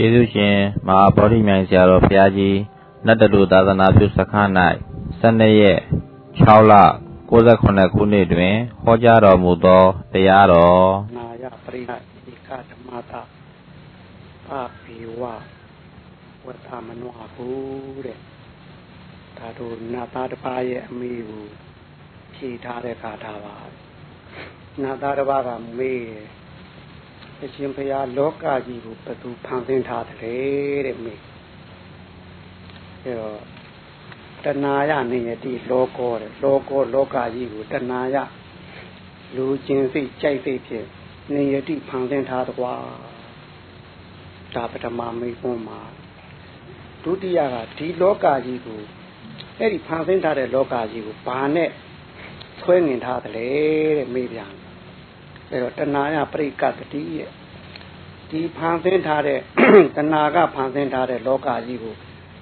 ကျေးဇူးရှင်မဟာဗောဓိမြိုင်ဆရာတော်ဘုရားကြီးနတ်တလူသာသနာပြုစခန်း၌12ရက်6လ68ခုနှစ်တွင်ဟောကြားတော်မူသောတရားတော်နာယပရိဟဧကဓမ္မတာအဘိဝဝတ္တမနောဟုတဲ့ဒါတို့နာသားတစ်ပါးရဲ့အမိကိုဖြေထားတဲ့ကာထာပါနာသားတစ်ပါးကမေး အရှင်ဘုရားလောကကြီးကိုဘယ်သူဖန်ဆင်းထားတယ်တဲ့မေးအဲတော့တဏှာရနေရတိလောကောတဲ့လောကောလောကကြီးကိုတဏှာရလူချင်းစိတ်ကြိုက်စိတ်ဖြင့်နေရတိဖန်ဆင်းထားတကွာဒါပထမမေးခွန်းမှာဒုတိယကဒီလောကကြီးကိုအဲ့ဒီဖန်ဆင်းထားတဲ့လောကကြီးကိုဘာနဲ့ဆွဲငင်ထားသလဲတဲ့မေးပြန် အဲ့တော့တဏှာရပရိကတတိရဲ့ဒီဖန်ဆင်းထားတဲ့တဏှာကဖန်ဆင်းထားတဲ့လောကကြီးကို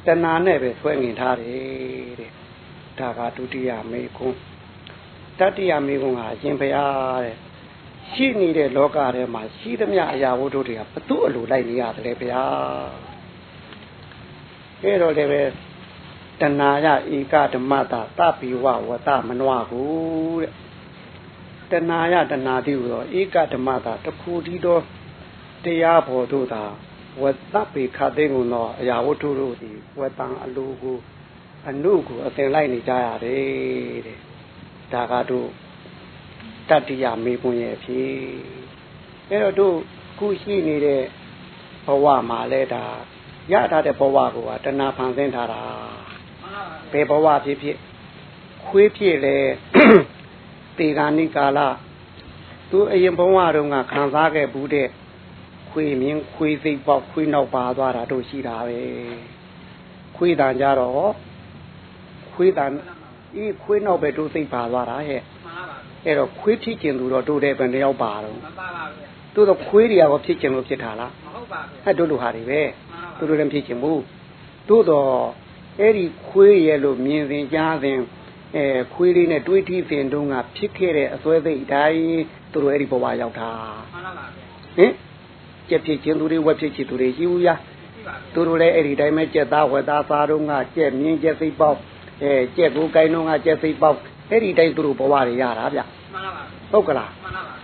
တဏှာနဲ့ပဲဆွဲငင်ထားတယ်တဲ့ဒါကဒုတိယမေခွန်းတတိယမေခွန်းကအရှင်ဘုရားတဲ့ရှိနေတဲ့လောကထဲမှာရှိသမျှအရာဝတ္ထုတွေကဘသူ့အလိုလိုက်နေရတယ်ဗျာအဲ့တော့လည်းပဲတဏှာရဧကဓမ္မတာသဗ္ဗိဝဝတမနဝဟုတဲ့ တဏှာရတဏှာတိဟူသောဧကဓမ္မတာတခုတည်းသောတရားဘောတို့သာဝတ္တပေခသိငုံသောအရာဝတ္ထုတို့သည်ဝတ္တံအလိုကိုအနုကိုအသင်လိုက်နေကြရတယ်တဲ့ဒါကတို့တတ္တိယမေပွန်ရဲ့အဖြစ်အဲ့တော့တို့ခုရှိနေတဲ့ဘဝမှာလဲဒါရထားတဲ့ဘဝကိုကတဏှာဖန်ဆင်းထားတာဘယ်ဘဝဖြစ်ဖြစ်ခွေးဖြစ်လေ တေဂာနိကာလသူအရင်ဘဝတုန်းကခံစားခဲ့ဘူးတဲ့ခွေးမြင်ခွေးစိတ်ပေါက်ခွေးနောက်ပါသွားတာတို့ရှိတာပဲခွေးတန်ကြတော့ခွေးတန်အေးခွေးနောက်ပဲတို့စိတ်ပါသွားတာဟဲ့အဲ့တော့ခွေးဖြစ်ကျင်သူတော့တို့တဲ့ဘယ်နှယောက်ပါတော့မပါပါဘူးတို့တော့ခွေးတွေရောဖြစ်ကျင်လို့ဖြစ်တာလားမဟုတ်ပါဘူးအဲ့တို့လူဟာတွေပဲတို့တို့လည်းဖြစ်ကျင်ဘူးတို့တော့အဲ့ဒီခွေးရဲ့လို့မြင်စဉ်ကြားစဉ် အဲခွေးလေးနဲ့တွေးထီးစဉ်တုန်းကဖြစ်ခဲ့တဲ့အစွဲသိအတိုင်းသူတို့အဲ့ဒီဘဝရောက်တာမှန်ပါပါဟင်ကြက်ဖြစ်ခြင်းသူတွေဝက်ဖြစ်ခြင်းသူတွေရှိဘူးလားသူတို့လည်းအဲ့ဒီတိုင်းပဲကြက်သားဝက်သားစားတော့ကကြက်မြင်းကြက်စိတ်ပေါက်အဲကြက်ကိုကိုင်းတော့ကကြက်စိတ်ပေါက်အဲ့ဒီတိုင်းသူတို့ဘဝတွေရတာဗျမှန်ပါပါဟုတ်ကလားမှန်ပါပါ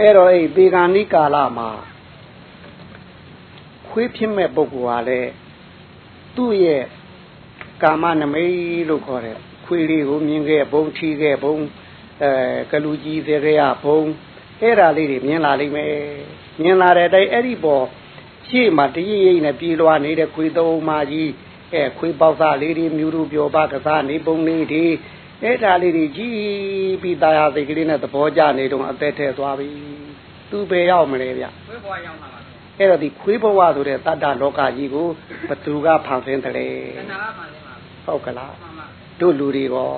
အဲ့တော့အဲ့ဒီဂာနိကာလမှာခွေးဖြစ်မဲ့ပုဂ္ဂိုလ်ဟာလေသူ့ရဲ့ကာမနမိတ်လို့ခေါ်တယ် ခွေးလေးကိုမြင်ခဲ့ဘုံထီခဲ့ဘုံအဲကလူကြီးစေခဲ့ရဘုံအဲ့ဒါလေးတွေမြင်လာလိမ့်မယ်မြင်လာတဲ့အတိုင်းအဲ့ဒီပေါ်ရှေ့မှာတရိပ်ရိပ်နဲ့ပြေးလွှားနေတဲ့ခွေးသုံးမကြီးအဲခွေးပေါက်စားလေးတွေမြူရူပြောပါကစားနေပုံလေးတွေအဲ့ဒါလေးတွေကြီးပြီးတရားစိတ်ကလေးနဲ့သဘောကျနေတော့အသက်ထဲသွားပြီသူပဲရောက်မလဲဗျခွေးဘဝရောက်မှာပါအဲ့တော့ဒီခွေးဘဝဆိုတဲ့တတ္တလောကကြီးကိုဘသူကဖန်ဆင်းတယ်လဲတဏှာကဖန်ဆင်းပါဟုတ်ကလား တို့လူတွေရော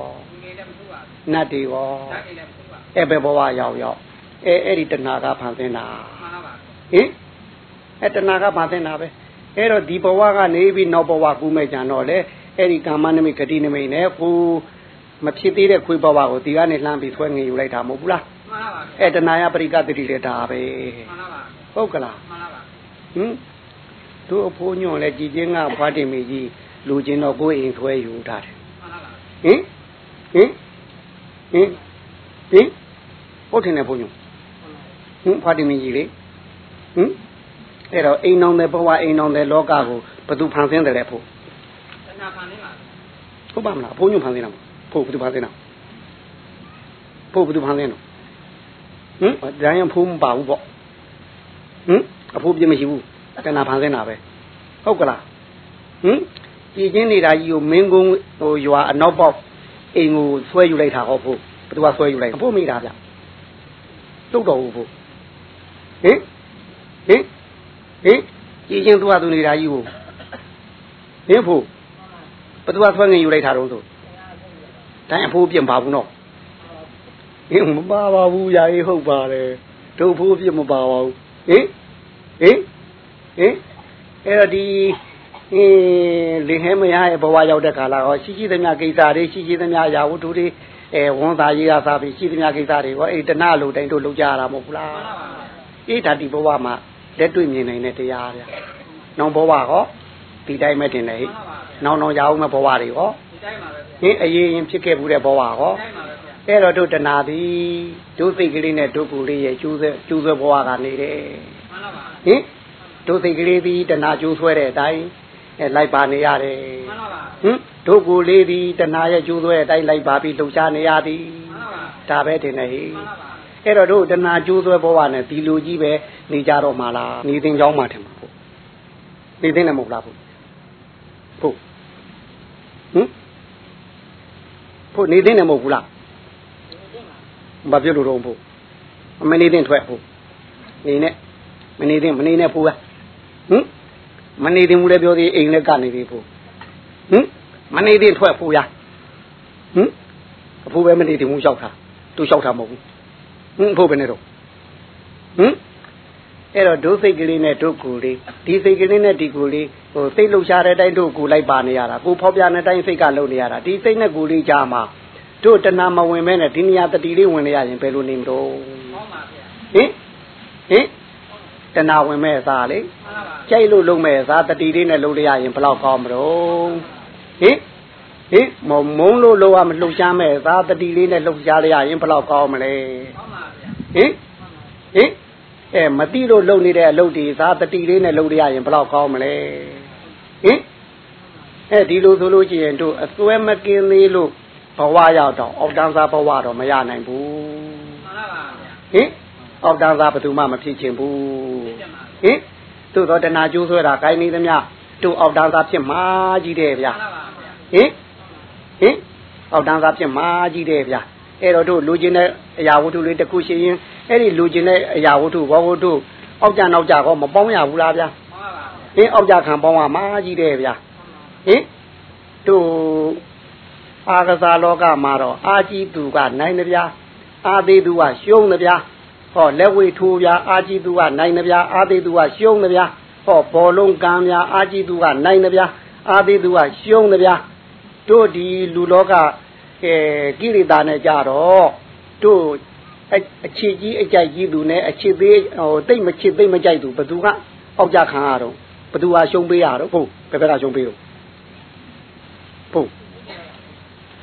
နတ်တွေရောအဲ့ဘယ်ဘဝရောက်ရောက်အဲအဲ့ဒီတဏှာကဖန်ဆင်းတာမှန်ပါပါဟင်အဲတဏှာကဖန်ဆင်းတာပဲအဲ့တော့ဒီဘဝကနေပြီးနောက်ဘဝကူးမဲ့ကြံတော့လေအဲ့ဒီကာမနမိတ်ဂတိနမိတ်နဲ့ကိုမဖြစ်သေးတဲ့ခွေးဘဝကိုဒီကနေလှမ်းပြီးဆွဲငင်ယူလိုက်တာမဟုတ်ဘူးလားမှန်ပါပါအဲတဏှာယပရိကတိလေဒါပဲမှန်ပါပါဟုတ်ကလားမှန်ပါပါဟင်တို့အဖိုးညွန့်လဲကြည်ချင်းကဘွားတင်မီကြီးလူချင်းတော့ကိုယ်အိမ်ဆွဲယူထားတယ်မှန်ပါပါ ဟင်ဟင်ဟင်ဟင်ဟုတ်တယ်နဲ့ဘုန်းကြီးဟင်ဘွားတင်မီကြီးလေဟင်အဲ့တော့အိမ်အောင်တဲ့ဘဝအိမ်အောင်တဲ့လောကကိုဘယ်သူဖန်ဆင်းတယ်လဲဖို့တဏှာဖန်ဆင်းပါဟုတ်ပါမလားဘုန်းကြီးဖန်ဆင်းတာဖို့ဘယ်သူဖန်ဆင်းတာဖို့ဘယ်သူဖန်ဆင်းတော့ဟင်ဒါရင်ဖုံးမပါဘူးပေါ့ဟင်အဖိုးပြမရှိဘူးတဏှာဖန်ဆင်းတာပဲဟုတ်ကလားဟင် ကြည်ချင်းနေတာကြီးကိုမင်းကုန်းဟိုရွာအနောက်ပေါက်အိမ်ကိုဆွဲယူလိုက်တာဟောဖို့ဘယ်သူကဆွဲယူလိုက်အဖို့မိတာဗျတုတ်တော်ဘူးဖို့ဟင်ဟင်ဟင်ကြည်ချင်းသူကသူနေတာကြီးကိုဟင်ဖို့ဘယ်သူကဆွဲငင်ယူလိုက်တာတော့ဆိုတိုင်းအဖိုးပြင်ပါဘူးနော်ဟင်မပါပါဘူးယာရေးဟုတ်ပါတယ်တို့ဖိုးပြင်မပါပါဘူးဟင်ဟင်ဟင်အဲ့တော့ဒီ အင်းလင်ဟဲမရရဲ့ဘဝရောက်တဲ့ခါလာဟောရှိရှိသမျှကိစ္စတွေရှိရှိသမျှရာဝတ္ထုတွေအဲဝန်သားရေးရစားပြီးရှိသမျှကိစ္စတွေဟောအဲ့တဏှလိုတိုင်းတို့လုပ်ကြရတာမဟုတ်ဘူးလားအေးဒါဒီဘဝမှာလက်တွေ့မြင်နိုင်တဲ့တရားဗျာဟနောင်ဘဝဟောဒီတိုင်းမဲ့တင်တယ်ဟိနောင်နောင်ရအောင်မဲ့ဘဝတွေဟောဟင်အရေးရင်ဖြစ်ခဲ့ဘူးတဲ့ဘဝဟောအဲ့တော့တို့တဏှာသည်တို့စိတ်ကလေးနဲ့တို့ကိုယ်လေးရဲ့ကျိုးဆွဲကျိုးဆွဲဘဝကနေတယ်ဟင်တို့စိတ်ကလေးသည်တဏှာကျိုးဆွဲတဲ့အတိုင်း အဲလိုက်ပါနေရတယ်ဟင်တို့ကိုယ်လေးသည်တဏှာရဲ့ကျိုးဆွဲတဲ့အတိုင်းလိုက်ပါပြီးလှုပ်ရှားနေရသည်ဒါပဲတင်တယ်ဟိအဲ့တော့တို့တဏှာကျိုးဆွဲဘဝနဲ့ဒီလိုကြီးပဲနေကြတော့မှလားနေသိင်ကြောင်းမှထင်မှာပေါ့နေသိင်လည်းမဟုတ်လားဖို့ဖို့ဟင်ဖို့နေသိင်လည်းမဟုတ်ဘူးလားဘာဖြစ်လို့တော့ဖို့မနေသိင်ထွက်ဖို့နေနဲ့မနေသိင်မနေနဲ့ဖို့ဟင် မနေသိင်ဘူးလည်းပြောသေးအိမ်လည်းကနေသေးဖို့ဟင်မနေသိင်ထွက်ဖို့ရဟင်အဖိုးပဲမနေသိင်ဘူးလျှောက်တာသူလျှောက်တာမဟုတ်ဘူးဟင်အဖိုးပဲနေတော့ဟင်အဲ့တော့ဒုစိတ်ကလေးနဲ့ဒုကိုလေးဒီစိတ်ကလေးနဲ့ဒီကိုလေးဟိုစိတ်လှုပ်ရှားတဲ့အတိုင်းတို့ကိုလိုက်ပါနေရတာကိုဖောက်ပြတဲ့အတိုင်းစိတ်ကလုံနေရတာဒီစိတ်နဲ့ကိုလေးကြားမှာတို့တဏမဝင်မဲနဲ့ဒီနေရာတတိလေးဝင်နေရရင်ဘယ်လိုနေမလို့ဟင်ဟင် တဏဝင်မဲ့အစားလေကြိုက်လို့လုံမဲ့အစားတတိလေးနဲ့လုံရရင်ဘယ်လောက်ကောင်းမလို့ဟင်ဟင်မမုံလို့လောရမလှုပ်ရှားမဲ့သာတတိလေးနဲ့လှုပ်ရှားရရင်ဘယ်လောက်ကောင်းမလဲဟင်ဟင်အဲမတိလို့လှုပ်နေတဲ့အလုပ်ဒီသာတတိလေးနဲ့လှုပ်ရရင်ဘယ်လောက်ကောင်းမလဲဟင်အဲဒီလိုဆိုလို့ရှိရင်တို့အစွဲမကင်းသေးလို့ဘဝရောက်တော့အောက်တန်းစားဘဝတော့မရနိုင်ဘူးမှန်ပါပါဟင် အောက်တန်းစားဘယ်သူမှမဖြစ်ချင်ဘူးဟင်သို့တော့တဏှာကျိုးဆွဲတာကိုင်းနေသမျှတို့အောက်တန်းစားဖြစ်မှာကြီးတယ်ဗျာဟင်ဟင်အောက်တန်းစားဖြစ်မှာကြီးတယ်ဗျာအဲ့တော့တို့လူကျင်တဲ့အရာဝတ္ထုလေးတစ်ခုရှိရင်အဲ့ဒီလူကျင်တဲ့အရာဝတ္ထုဘောဝတ္ထုအောက်ကြနောက်ကြကောမပေါင်းရဘူးလားဗျာဟင်အောက်ကြခံပေါင်းရမှာကြီးတယ်ဗျာဟင်တို့အာကစားလောကမှာတော့အာကြီးသူကနိုင်တယ်ဗျာအာသေးသူကရှုံးတယ်ဗျာ ဟောလက်ဝေထိုးဗျာအာကြီးသူကနိုင်တယ်ဗျာအာသေးသူကရှုံးတယ်ဗျာဟောဘောလုံးကံဗျာအာကြီးသူကနိုင်တယ်ဗျာအာသေးသူကရှုံးတယ်ဗျာတို့ဒီလူလောကအဲကိရိတာနဲ့ကြတော့တို့အခြေကြီးအကြိုက်ကြီးသူနဲ့အခြေသေးဟိုတိတ်မချစ်တိတ်မကြိုက်သူဘသူကအောက်ကြခံရတော့ဘသူကရှုံးပေးရတော့ဟုတ်ဘယ်ဘက်ကရှုံးပေးတော့ဟုတ်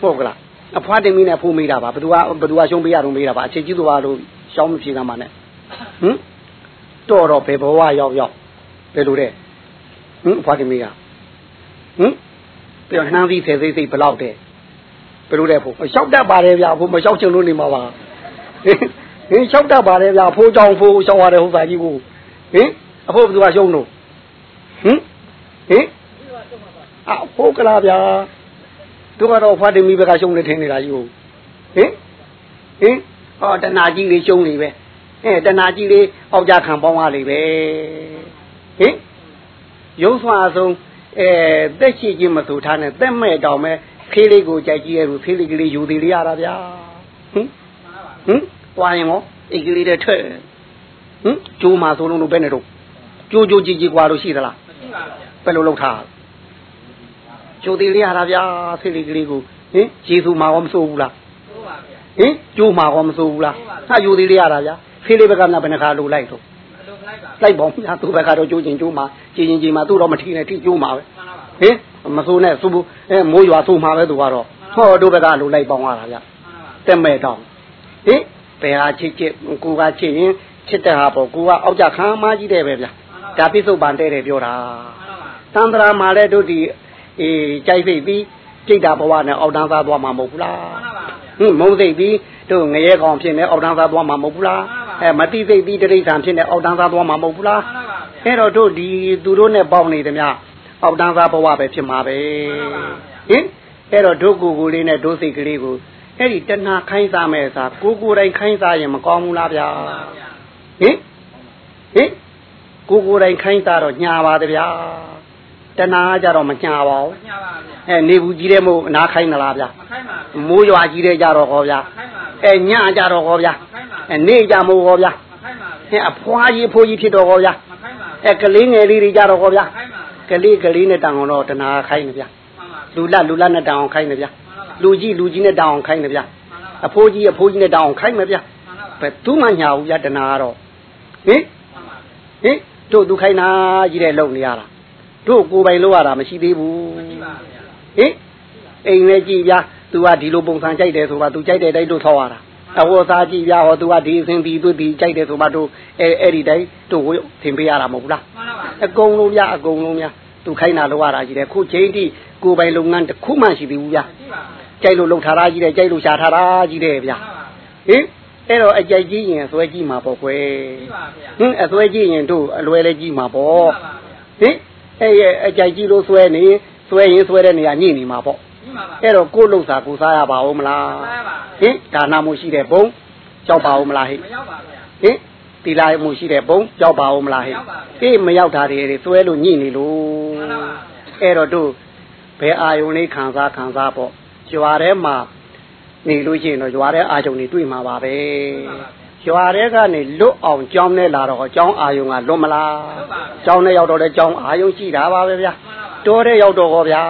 ဟုတ်ကလားအဖွားတင်မီနဲ့ဖိုးမိတာပါဘသူကဘသူကရှုံးပေးရတော့မေးတာပါအခြေကြီးသူကလို့ ရှောင်းမဖြေကမှနဲ့ဟမ်တော့တော့ဘယ်ဘဝရောက်ရောက်ဘယ်လိုတဲ့ဟမ်အဖွားတင်မီကဟမ်ပြောနှမ်းပြီးဆယ်စိတ်စိတ်ဘလောက်တဲ့ဘယ်လိုတဲ့ဖို့လျှောက်တတ်ပါတယ်ဗျာဖို့မလျှောက်ချင်လို့နေမှာပါဟင်လျှောက်တတ်ပါတယ်ဗျာဖိုးကြောင်ဖိုးလျှောက်ရတယ်ဟုတ်သားကြီးကိုဟင်အဖို့ဘယ်သူကရှုံးတော့ဟင်ဟင်အဖို့ကလားဗျာတို့ကတော့ဖွားတင်မိဘကရှုံးနေထင်နေတာကြီးကိုဟင်ဟင် ဟောတဏှာကြီးလေးရှုံးနေပဲအဲတဏှာကြီးလေးအောက်ကြခံပေါင်းရလေပဲဟင်ရုပ်ဆွာဆုံးအဲတက်ရှိခြင်းမဆိုထားနဲ့တက်မဲ့တောင်မဲ့ဖေးလေးကိုကြိုက်ကြည့်ရလို့ဖေးလေးကလေးယူသေးလေးရတာဗျာဟင်ဟင်တွားရင်ရောအိတ်ကလေးတဲ့ထွက်ဟင်ကျိုးမှာဆိုလုံးလို့ပဲနဲ့တော့ကျိုးကျိုးကြည့်ကြည့်ကွာလို့ရှိသလားမရှိပါဘူးဘယ်လိုလုပ်ထားကျိုးသေးလေးရတာဗျာဖေးလေးကလေးကိုဟင်ဂျေစုမှာရောမစိုးဘူးလားစိုးပါဗျာ ဟင်ကျိုးမှာရောမစိုးဘူးလားဟာယူသေးလေးရတာဗျာဖေးလေးဘက်ကများဘယ်နှခါလိုလိုက်တော့လိုက်ပါဗျာသူ့ဘက်ကတော့ကျိုးကျင်ကျိုးမှာကြည်ရင်ကြည်မှာသူ့တော့မထီနဲ့ထီကျိုးမှာပဲဟင်မစိုးနဲ့စူအဲမိုးရွာဆိုးမှာပဲသူကတော့ဟောတို့ဘက်ကလိုလိုက်ပေါင်းရတာဗျတက်မဲ့တော့ဟင်ဘယ်ဟာချစ်ချစ်ကိုကချစ်ရင်ချစ်တဲ့ဟာပေါ့ကိုကအောက်ကြခံမကြီးတယ်ပဲဗျဒါပြစ္ဆုတ်ပန်တဲ့တယ်ပြောတာသန္တရာမှာလည်းတို့ဒီအေးကြိုက်ဖိတ်ပြီးကြိတ်တာဘဝနဲ့အောက်တန်းသားသွားမှာမဟုတ်ဘူးလား ဟင်မုံသိပ်ပြီးတို့ငရဲကောင်ဖြစ်နေအောက်တန်းသားသွားမှာမဟုတ်ဘူးလားအဲမတိသိပ်ပြီးတရိษံဖြစ်နေအောက်တန်းသားသွားမှာမဟုတ်ဘူးလားအဲ့တော့တို့ဒီသူတို့နဲ့ပေါင်းနေတယ်များအောက်တန်းသားဘဝပဲဖြစ်မှာပဲဟင်အဲ့တော့ဒုကိုကိုလေးနဲ့ဒုစိတ်ကလေးကိုအဲ့ဒီတဏှာခိုင်းစားမဲ့အစားကိုကိုယ်တိုင်ခိုင်းစားရင်မကောင်းဘူးလားဗျာဟင်ဟင်ကိုကိုယ်တိုင်ခိုင်းစားတော့ညာပါတဗျာတဏှာကြတော့မညာပါဘူးညာပါဗျာအဲနေဘူးကြီးတဲ့မို့အနာခိုင်းသလားဗျာမခိုင်းပါဘူး မိုးရွာကြီးတဲ့ကြတော့ဟောဗျာမခိုင်းပါဘူးအဲညကြတော့ဟောဗျာမခိုင်းပါဘူးအဲနေကြမို့ဟောဗျာမခိုင်းပါဘူးအဲအဖွားကြီးဖိုးကြီးဖြစ်တော့ဟောဗျာမခိုင်းပါဘူးအဲကလေးငယ်လေးတွေကြတော့ဟောဗျာမခိုင်းပါဘူးကလေးကလေးနဲ့တန်အောင်တော့တဏှာခိုင်းနေဗျာလူလလူလနဲ့တန်အောင်ခိုင်းနေဗျာလူကြီးလူကြီးနဲ့တန်အောင်ခိုင်းနေဗျာအဖိုးကြီးအဖိုးကြီးနဲ့တန်အောင်ခိုင်းနေဗျာဘယ်သူမှညာဘူးဗျာတဏှာကတော့ဟင်ဟင်တို့သူခိုင်းတာကြီးတဲ့လုံနေရတာတို့ကိုယ်ပိုင်လို့ရတာမရှိသေးဘူးမရှိပါဗျာဟင်အိမ်လည်းကြည်ဗျာ तू ကဒီလိုပုံစံကြိုက်တယ်ဆိုပါ तू ကြိုက်တဲ့တိုင်းတို့ထောက်ရတာအဝတ်စားကြည့်ဗျာဟော तू ကဒီအစဉ်ဒီသူဒီကြိုက်တယ်ဆိုပါတို့အဲအဲ့ဒီတိုင်းတို့ဝသင်ပေးရတာမဟုတ်ဘူးလားမှန်ပါပါအကုန်လုံးဗျာအကုန်လုံးဗျာ तू ခိုင်းတာလို့ရတာကြီးတယ်ခုချိန်ထိကိုယ်ပိုင်လုပ်ငန်းတစ်ခုမှရှိသေးဘူးဗျာကြိုက်လို့လုပ်ထားတာကြီးတယ်ကြိုက်လို့ရှာထားတာကြီးတယ်ဗျာဟင်အဲ့တော့အကြိုက်ကြီးရင်အစွဲကြီးမှာပေါ့ကွယ်ဟင်အစွဲကြီးရင်တို့အလွယ်လဲကြီးမှာပေါ့ဟင်အဲ့ရဲ့အကြိုက်ကြီးလို့စွဲနေစွဲရင်စွဲတဲ့နေရာညှိနေမှာပေါ့ အဲ့တော့ကိုယ်လုံစာကိုစားရပါဦးမလားဟင်ဒါနမှုရှိတဲ့ဘုံကြောက်ပါဦးမလားဟိမရောက်ပါဗျာဟင်တီလာမှုရှိတဲ့ဘုံကြောက်ပါဦးမလားဟိအေးမရောက်တာတွေစွဲလို့ညှိနေလို့အဲ့တော့တို့ဘယ်အာယုန်လေးခံစားခံစားပေါ့ကြွားထဲမှာနေလို့ရှိရင်တော့ရွာတဲ့အာယုံတွေတွေ့မှာပါပဲရွာတဲ့ကနေလွတ်အောင်ကြောင်းနဲ့လာတော့ကြောင်းအာယုံကလွတ်မလားကြောင်းနဲ့ရောက်တော့တဲ့ကြောင်းအာယုံရှိတာပါပဲဗျာတောတဲ့ရောက်တော့ဟောဗျာ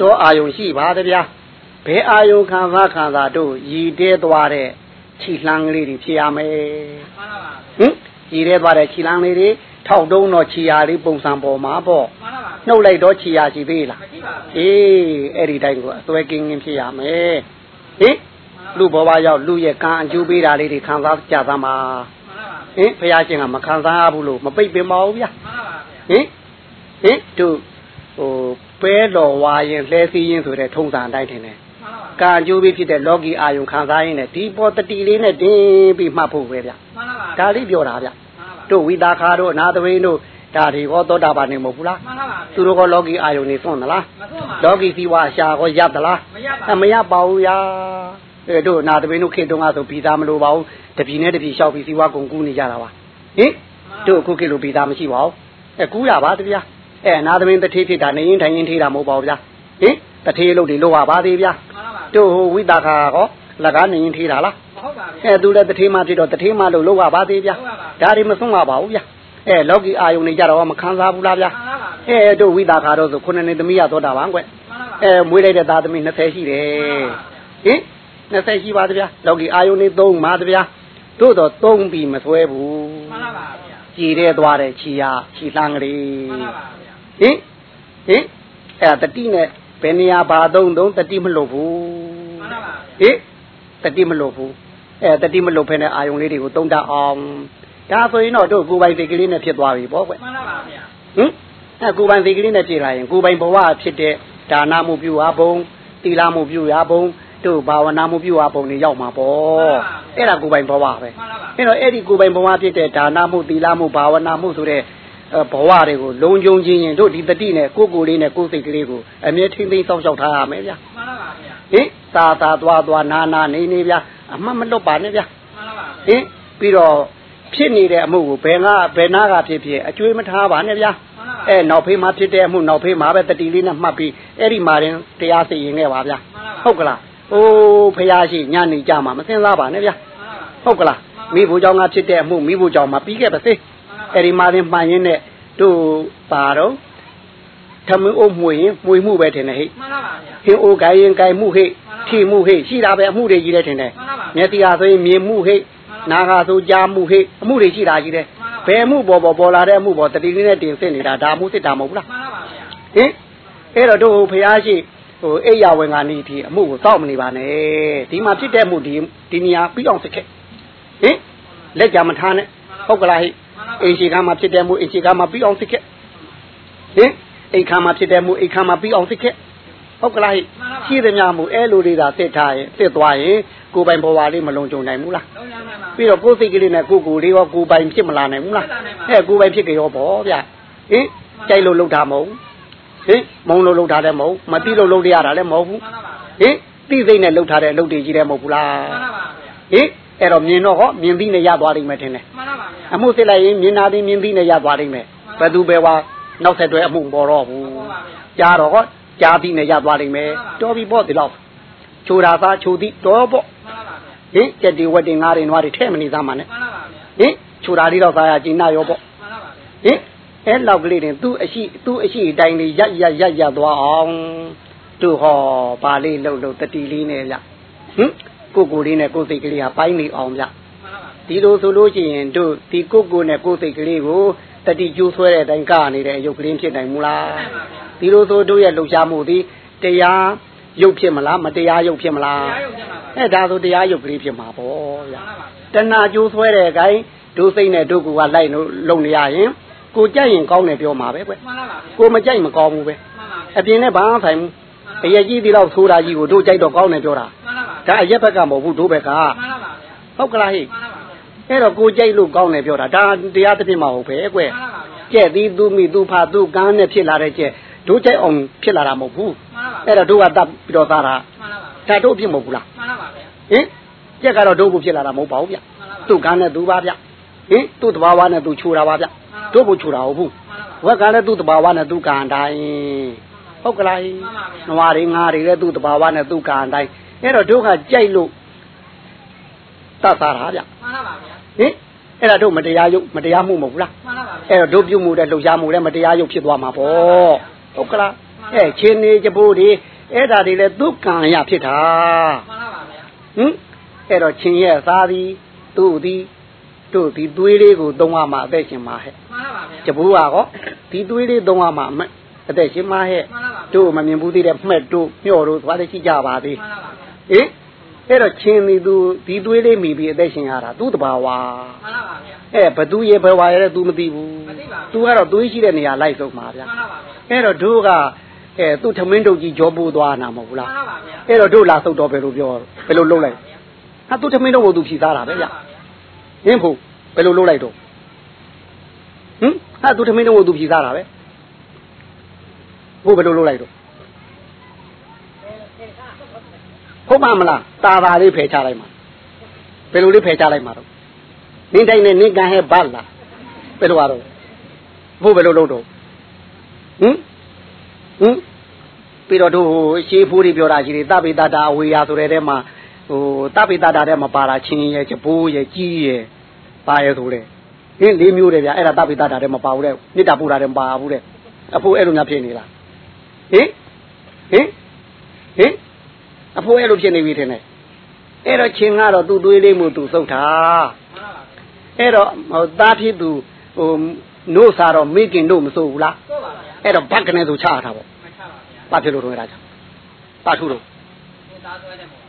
တောအာယုံရှိပါသေးဗျာဘယ်အာယုံခံစားခံစားတို့ရည်တဲသွားတဲ့ခြိလှမ်းကလေးတွေဖြစ်ရမယ်ဟင်ရည်တဲသွားတဲ့ခြိလှမ်းလေးတွေထောက်တုံးတော့ခြိရာလေးပုံစံပေါ်မှာပေါ့နှုတ်လိုက်တော့ခြိရာရှိသေးလားအေးအဲ့ဒီတိုင်းကိုအစွဲကင်းကင်းဖြစ်ရမယ်ဟင်လူဘဝရောက်လူရဲ့ကံအကျိုးပေးတာလေးတွေခံစားကြသမှာဟင်ဘုရားရှင်ကမခံစားဘူးလို့မပိတ်ပင်ပါဘူးဗျာဟင်ဟင်တို့ဟို ပဲတော်ဝါရင်လှဲစီးရင်ဆိုတဲ့ထုံးစံအတိုင်းထင်တယ်ကံအကျိုးပေးဖြစ်တဲ့လောကီအာယုံခံစားရင်းနဲ့ဒီပေါ်တတိလေးနဲ့တင်းပြီးမှတ်ဖို့ပဲဗျာဒါလေးပြောတာဗျာတို့ဝိတာခါတို့အနာသဝိတို့ဒါတွေဟောသောတာပန်နေမဟုတ်ဘူးလားမှန်ပါပါသူတို့ကလောကီအာယုန်နေသွန့်သလားမသွန့်ပါလောကီသီဝအရှာဟောရသလားမရပါဘူးမရပါဘူးယာအဲတို့နာတပင်းတို့ခေတုံးကဆိုပြီးသားမလို့ပါဘူးတပီနဲ့တပီလျှောက်ပြီးသီဝကုန်ကူးနေကြတာပါဟင်တို့အခုခေလို့ပြီးသားမရှိပါဘူးအဲကူးရပါတဗျာ အဲနာသမင်းတထေးဖြစ်တာနေရင်ထိုင်ရင်ထေးတာမဟုတ်ပါဘူးဗျာဟင်တထေးလို့ဒီလို့ပါပါသေးဗျာတို့ဟိုဝိတာခါဟောလကားနေရင်ထေးတာလားဟုတ်ပါဗျာအဲသူလည်းတထေးမဖြစ်တော့တထေးမလို့လို့ပါသေးဗျာဒါတွေမဆုံးပါဘူးဗျာအဲလောကီအာယုန်နေကြတော့မခံစားဘူးလားဗျာအဲတို့ဝိတာခါတော့ဆိုခုနှစ်နှစ်သမီးရသောတာပန်ကွအဲမွေးလိုက်တဲ့သားသမီး20ရှိတယ်ဟင်20ရှိပါတဗျာလောကီအာယုန်နေ3ပါတဗျာတို့တော့3ပြီးမဆွဲဘူးမှန်ပါပါဗျာကြည်တဲ့သွားတဲ့ခြီရခြီလှမ်းကလေးမှန်ပါပါဗျာ ဟင်ဟင်အဲတတိနဲ့ဘယ်နေရာဘာသုံးသုံးတတိမလို့ဘူးမှန်ပါပါဟင်တတိမလို့ဘူးအဲတတိမလို့ဖဲနဲ့အာယုန်လေးတွေကိုသုံးတတ်အောင်ဒါဆိုရင်တော့တို့ကိုယ်ပိုင်စိတ်ကလေးနဲ့ဖြစ်သွားပြီပေါ့ကွမှန်ပါပါဗျာဟင်အဲကိုယ်ပိုင်စိတ်ကလေးနဲ့ဖြစ်လာရင်ကိုယ်ပိုင်ဘဝဖြစ်တဲ့ဒါနမှုပြုဟာဘုံတီလာမှုပြုဟာဘုံတို့ဘာဝနာမှုပြုဟာဘုံတွေရောက်မှာပေါ့အဲ့ဒါကိုယ်ပိုင်ဘဝပဲအဲ့တော့အဲ့ဒီကိုယ်ပိုင်ဘဝဖြစ်တဲ့ဒါနမှုတီလာမှုဘာဝနာမှုဆိုတဲ့ ဘဝတွေကိုလုံခြုံခြင်းရင်တို့ဒီတတိနဲ့ကိုယ်ကိုယ်လေးနဲ့ကိုယ်စိတ်ကလေးကိုအမြဲထိမ့်သိမ်းစောင့်ရှောက်ထားရမယ်ဗျာမှန်ပါပါဗျာဟင်သာသာသွားသွားနာနာနေနေဗျာအမှတ်မလွတ်ပါနဲ့ဗျာမှန်ပါပါဟင်ပြီးတော့ဖြစ်နေတဲ့အမှုကိုဘယ်ကဘယ်နာကဖြစ်ဖြစ်အကျွေးမထားပါနဲ့ဗျာအဲနောက်ဖေးမှာဖြစ်တဲ့အမှုနောက်ဖေးမှာပဲတတိလေးနဲ့မှတ်ပြီးအဲ့ဒီမှာရင်တရားစီရင်ခဲ့ပါဗျာဟုတ်ကလားအိုးဖရာရှိညနေကြမှာမစင်စားပါနဲ့ဗျာဟုတ်ကလားမိဖို့ကြောင့်ကဖြစ်တဲ့အမှုမိဖို့ကြောင့်မှာပြီးခဲ့ပါစေ အဲ့ဒီမှာရင်မှန်ရင်နဲ့တို့ပါတော့သမင်းအိုးမှွေရင်မှွေမှုပဲထင်တယ်ဟိမှန်ပါပါဗျာဟင်းအိုးကိုင်ရင်ကိုင်မှုဟိထီမှုဟိရှိတာပဲအမှုတွေကြီးတယ်ထင်တယ်မျက်တရားဆိုရင်မြင်မှုဟိနာဂါဆိုကြားမှုဟိအမှုတွေရှိတာကြီးတယ်ဘယ်မှုပေါ်ပေါ်ပေါ်လာတဲ့အမှုပေါ်တတိလေးနဲ့တင်စစ်နေတာဒါမှုစစ်တာမဟုတ်ဘူးလားမှန်ပါပါဗျာဟင်အဲ့တော့တို့ဖရာရှိဟိုအိယာဝင်ကနေဒီအမှုကိုတောက်မနေပါနဲ့ဒီမှာဖြစ်တဲ့မှုဒီဒီနေရာပြီးအောင်စစ်ခဲ့ဟင်လက်ကြမထားနဲ့ဟုတ်ကလားဟိ အိမ်ရှိကမှာဖြစ်တဲ့မှုအိမ်ရှိကမှာပြီးအောင်စစ်ခဲ့ဟင်အိမ်ခါမှာဖြစ်တဲ့မှုအိမ်ခါမှာပြီးအောင်စစ်ခဲ့ဟုတ်ကလားရှိသမျှမှုအဲလိုလေးသာစစ်ထားရင်စစ်သွားရင်ကိုယ်ပိုင်ဘဝလေးမလုံးကြုံနိုင်ဘူးလားပြီးတော့ကိုယ်စိတ်ကလေးနဲ့ကိုယ်ကိုယ်လေးရောကိုယ်ပိုင်ဖြစ်မလာနိုင်ဘူးလားအဲကိုယ်ပိုင်ဖြစ်ကြရောဗောဗျဟင်ကြိုက်လို့လှုပ်တာမဟုတ်ဟင်မုံလို့လှုပ်တာလည်းမဟုတ်မတိလို့လှုပ်ရတာလည်းမဟုတ်ဘူးဟင်တိစိတ်နဲ့လှုပ်ထားတဲ့အလုပ်တွေကြီးတယ်မဟုတ်ဘူးလားဟင် အဲ့တော့မြင်တော့ဟောမြင်ပြီးနဲ့ရသွားနိုင်မယ်ထင်တယ်အမှုစစ်လိုက်ရင်မြင်တာသည်မြင်ပြီးနဲ့ရသွားနိုင်မယ်ဘယ်သူပဲဝါနောက်ဆက်တွဲအမှုပေါ်တော့ဘူးကြားတော့ဟောကြားပြီးနဲ့ရသွားနိုင်မယ်တော်ပြီပေါ့ဒီလောက်ချိုတာသားချိုသည်တော်ပေါ့ဟင်ကြက်တွေဝက်တွေငါးတွေနွားတွေထဲမနေသားမှနဲ့ဟင်ချိုတာလေးတော့သားရကျင်းနာရောပေါ့ဟင်အဲ့လောက်ကလေးတင်သူ့အရှိသူ့အရှိအတိုင်းလေးရက်ရက်ရက်ရက်သွားအောင်တို့ဟောပါလေးလှုပ်လှုပ်တတိလေးနဲ့ဗျဟင် ကိုကိုလေးနဲ့ကိုစိတ်ကလေးဟာပိုင်းနေအောင်ဗျဒီလိုဆိုလို့ရှိရင်တို့ဒီကိုကိုနဲ့ကိုစိတ်ကလေးကိုတတိကျိုးဆွဲတဲ့အတိုင်းကနေတဲ့အယုတ်ကလေးဖြစ်နိုင်မလားဒီလိုဆိုတို့ရဲ့လှုပ်ရှားမှုသည်တရားရုပ်ဖြစ်မလားမတရားရုပ်ဖြစ်မလားအဲဒါဆိုတရားရုပ်ကလေးဖြစ်မှာပေါ့ဗျာတဏှာကျိုးဆွဲတဲ့အတိုင်းဒုစိတ်နဲ့ဒုကူကလိုက်လို့လုံနေရရင်ကိုကြိုက်ရင်ကောင်းတယ်ပြောမှာပဲကွကိုမကြိုက်မကောင်းဘူးပဲအပြင်နဲ့ဘာဆိုင်ဘူးအရက်ကြီးဒီလောက်ဆိုးတာကြီးကိုတို့ကြိုက်တော့ကောင်းတယ်ပြောတာ ဒါအရက်ဘက်ကမဟုတ်ဘူးတို့ဘက်ကဟုတ်ကလားဟိအဲ့တော့ကိုကြိုက်လို့ကောင်းတယ်ပြောတာဒါတရားတစ်ဖြစ်မှာဟုတ်ပဲကွကြက်သည်သူမိသူဖာသူကန်းနဲ့ဖြစ်လာတဲ့ကြက်တို့ကြိုက်အောင်ဖြစ်လာတာမဟုတ်ဘူးအဲ့တော့တို့ကတပ်ပြီးတော့သားတာဒါတို့ဖြစ်မဟုတ်ဘူးလားဟင်ကြက်ကတော့တို့ကိုဖြစ်လာတာမဟုတ်ပါဘူးဗျသူကန်းနဲ့သူပါဗျဟင်သူ့တဘာဝနဲ့သူခြူတာပါဗျတို့ကိုခြူတာဟုတ်ဘူးဝက်ကလည်းသူ့တဘာဝနဲ့သူကံတိုင်းဟုတ်ကလားနွားတွေငါးတွေလည်းသူ့တဘာဝနဲ့သူကံတိုင်း အဲ့တော့တို့ကကြိုက်လို့တတ်သားတာဗျမှန်ပါပါဗျဟင်အဲ့ဒါတို့မတရားယုတ်မတရားမှုမဟုတ်ဘူးလားမှန်ပါပါအဲ့တော့တို့ပြုမှုတဲ့လှုပ်ရှားမှုတဲ့မတရားယုတ်ဖြစ်သွားမှာပေါ့ဟုတ်ကလားအဲချင်းနေကြပိုးတွေအဲ့ဒါတွေလည်းသူကံရဖြစ်တာမှန်ပါပါဗျဟင်အဲ့တော့ချင်းရဲ့သားသည်သူ့သည်တို့ဒီသွေးလေးကိုသုံးရမှာအသက်ရှင်မှာဟဲ့မှန်ပါပါဗျာကျဘိုးကောဒီသွေးလေးသုံးရမှာအသက်ရှင်မှာဟဲ့တို့မမြင်ဘူးသေးတဲ့မှက်တို့မျှော်တို့သွားတဲ့ရှိကြပါသေးမှန်ပါပါ ဟင်အဲ့တော့ချင်းဒီသူဒီသွေးလေးမိပြီးအသက်ရှင်ရတာသူ့တဘာဝမှန်ပါပါဗျာအဲဘသူရေဘဝရဲ तू မသိဘူးမသိပါဘူး तू ကတော့သွေးရှိတဲ့နေရာလိုက်ဆုံးမှာဗျာမှန်ပါပါအဲ့တော့တို့ကအဲသူ့ထမင်းတုပ်ကြီးကြောပိုးသွားနာမဟုတ်ဘူးလားမှန်ပါပါဗျာအဲ့တော့တို့လာဆုတ်တော့ဘယ်လိုပြောဘယ်လိုလုပ်လိုက်ဟာသူ့ထမင်းတုပ်ကိုသူဖြီစားတာပဲဗျာဟင်းဖို့ဘယ်လိုလုပ်လိုက်တော့ဟင်ဟာသူထမင်းတော့သူဖြီးသားတာပဲဘို့ဘယ်လိုလုပ်လိုက်တော့ ဟုတ်ပါမလားตาသာလေးဖယ်ချလိုက်မှာဘယ်လိုလေးဖယ်ချလိုက်မှာတော့နင်းတိုင်းနဲ့နင်းကန်ဟဲ့ဘတ်လားဘယ်လိုရတော့ဘို့ဘယ်လိုလုပ်တော့ဟင်ဟင်ပြီးတော့တို့ရှေးဖိုးတွေပြောတာရှိတယ်တပိတတာအဝေရာဆိုတဲ့ထဲမှာဟိုတပိတတာထဲမှာပါတာချင်းရဲ့ကျဘိုးရဲ့ကြီးရဲ့ပါရဲဆိုတဲ့ဟင်းလေးမျိုးတယ်ဗျာအဲ့ဒါတပိတတာတဲ့မပါဘူးတဲ့နိတ္တပူတာတဲ့မပါဘူးတဲ့အဖိုးအဲ့လိုများဖြစ်နေလားဟင်ဟင်ဟင် အဖိုးအဲ့လိုဖြစ်နေပြီထင်တယ်အဲ့တော့ချင်းကတော့သူ့သွေးလေးမှုသူစုပ်တာအဲ့တော့ဟိုသားဖြစ်သူဟိုနို့စားတော့မိခင်တို့မစိုးဘူးလားစိုးပါဗျာအဲ့တော့ဘက်ကနေသူချတာပေါ့မချပါဗျာဘာဖြစ်လို့တော့အဲ့ဒါကြောင့်ပါထုလို့ကိုသားသွဲတယ်ပေါ့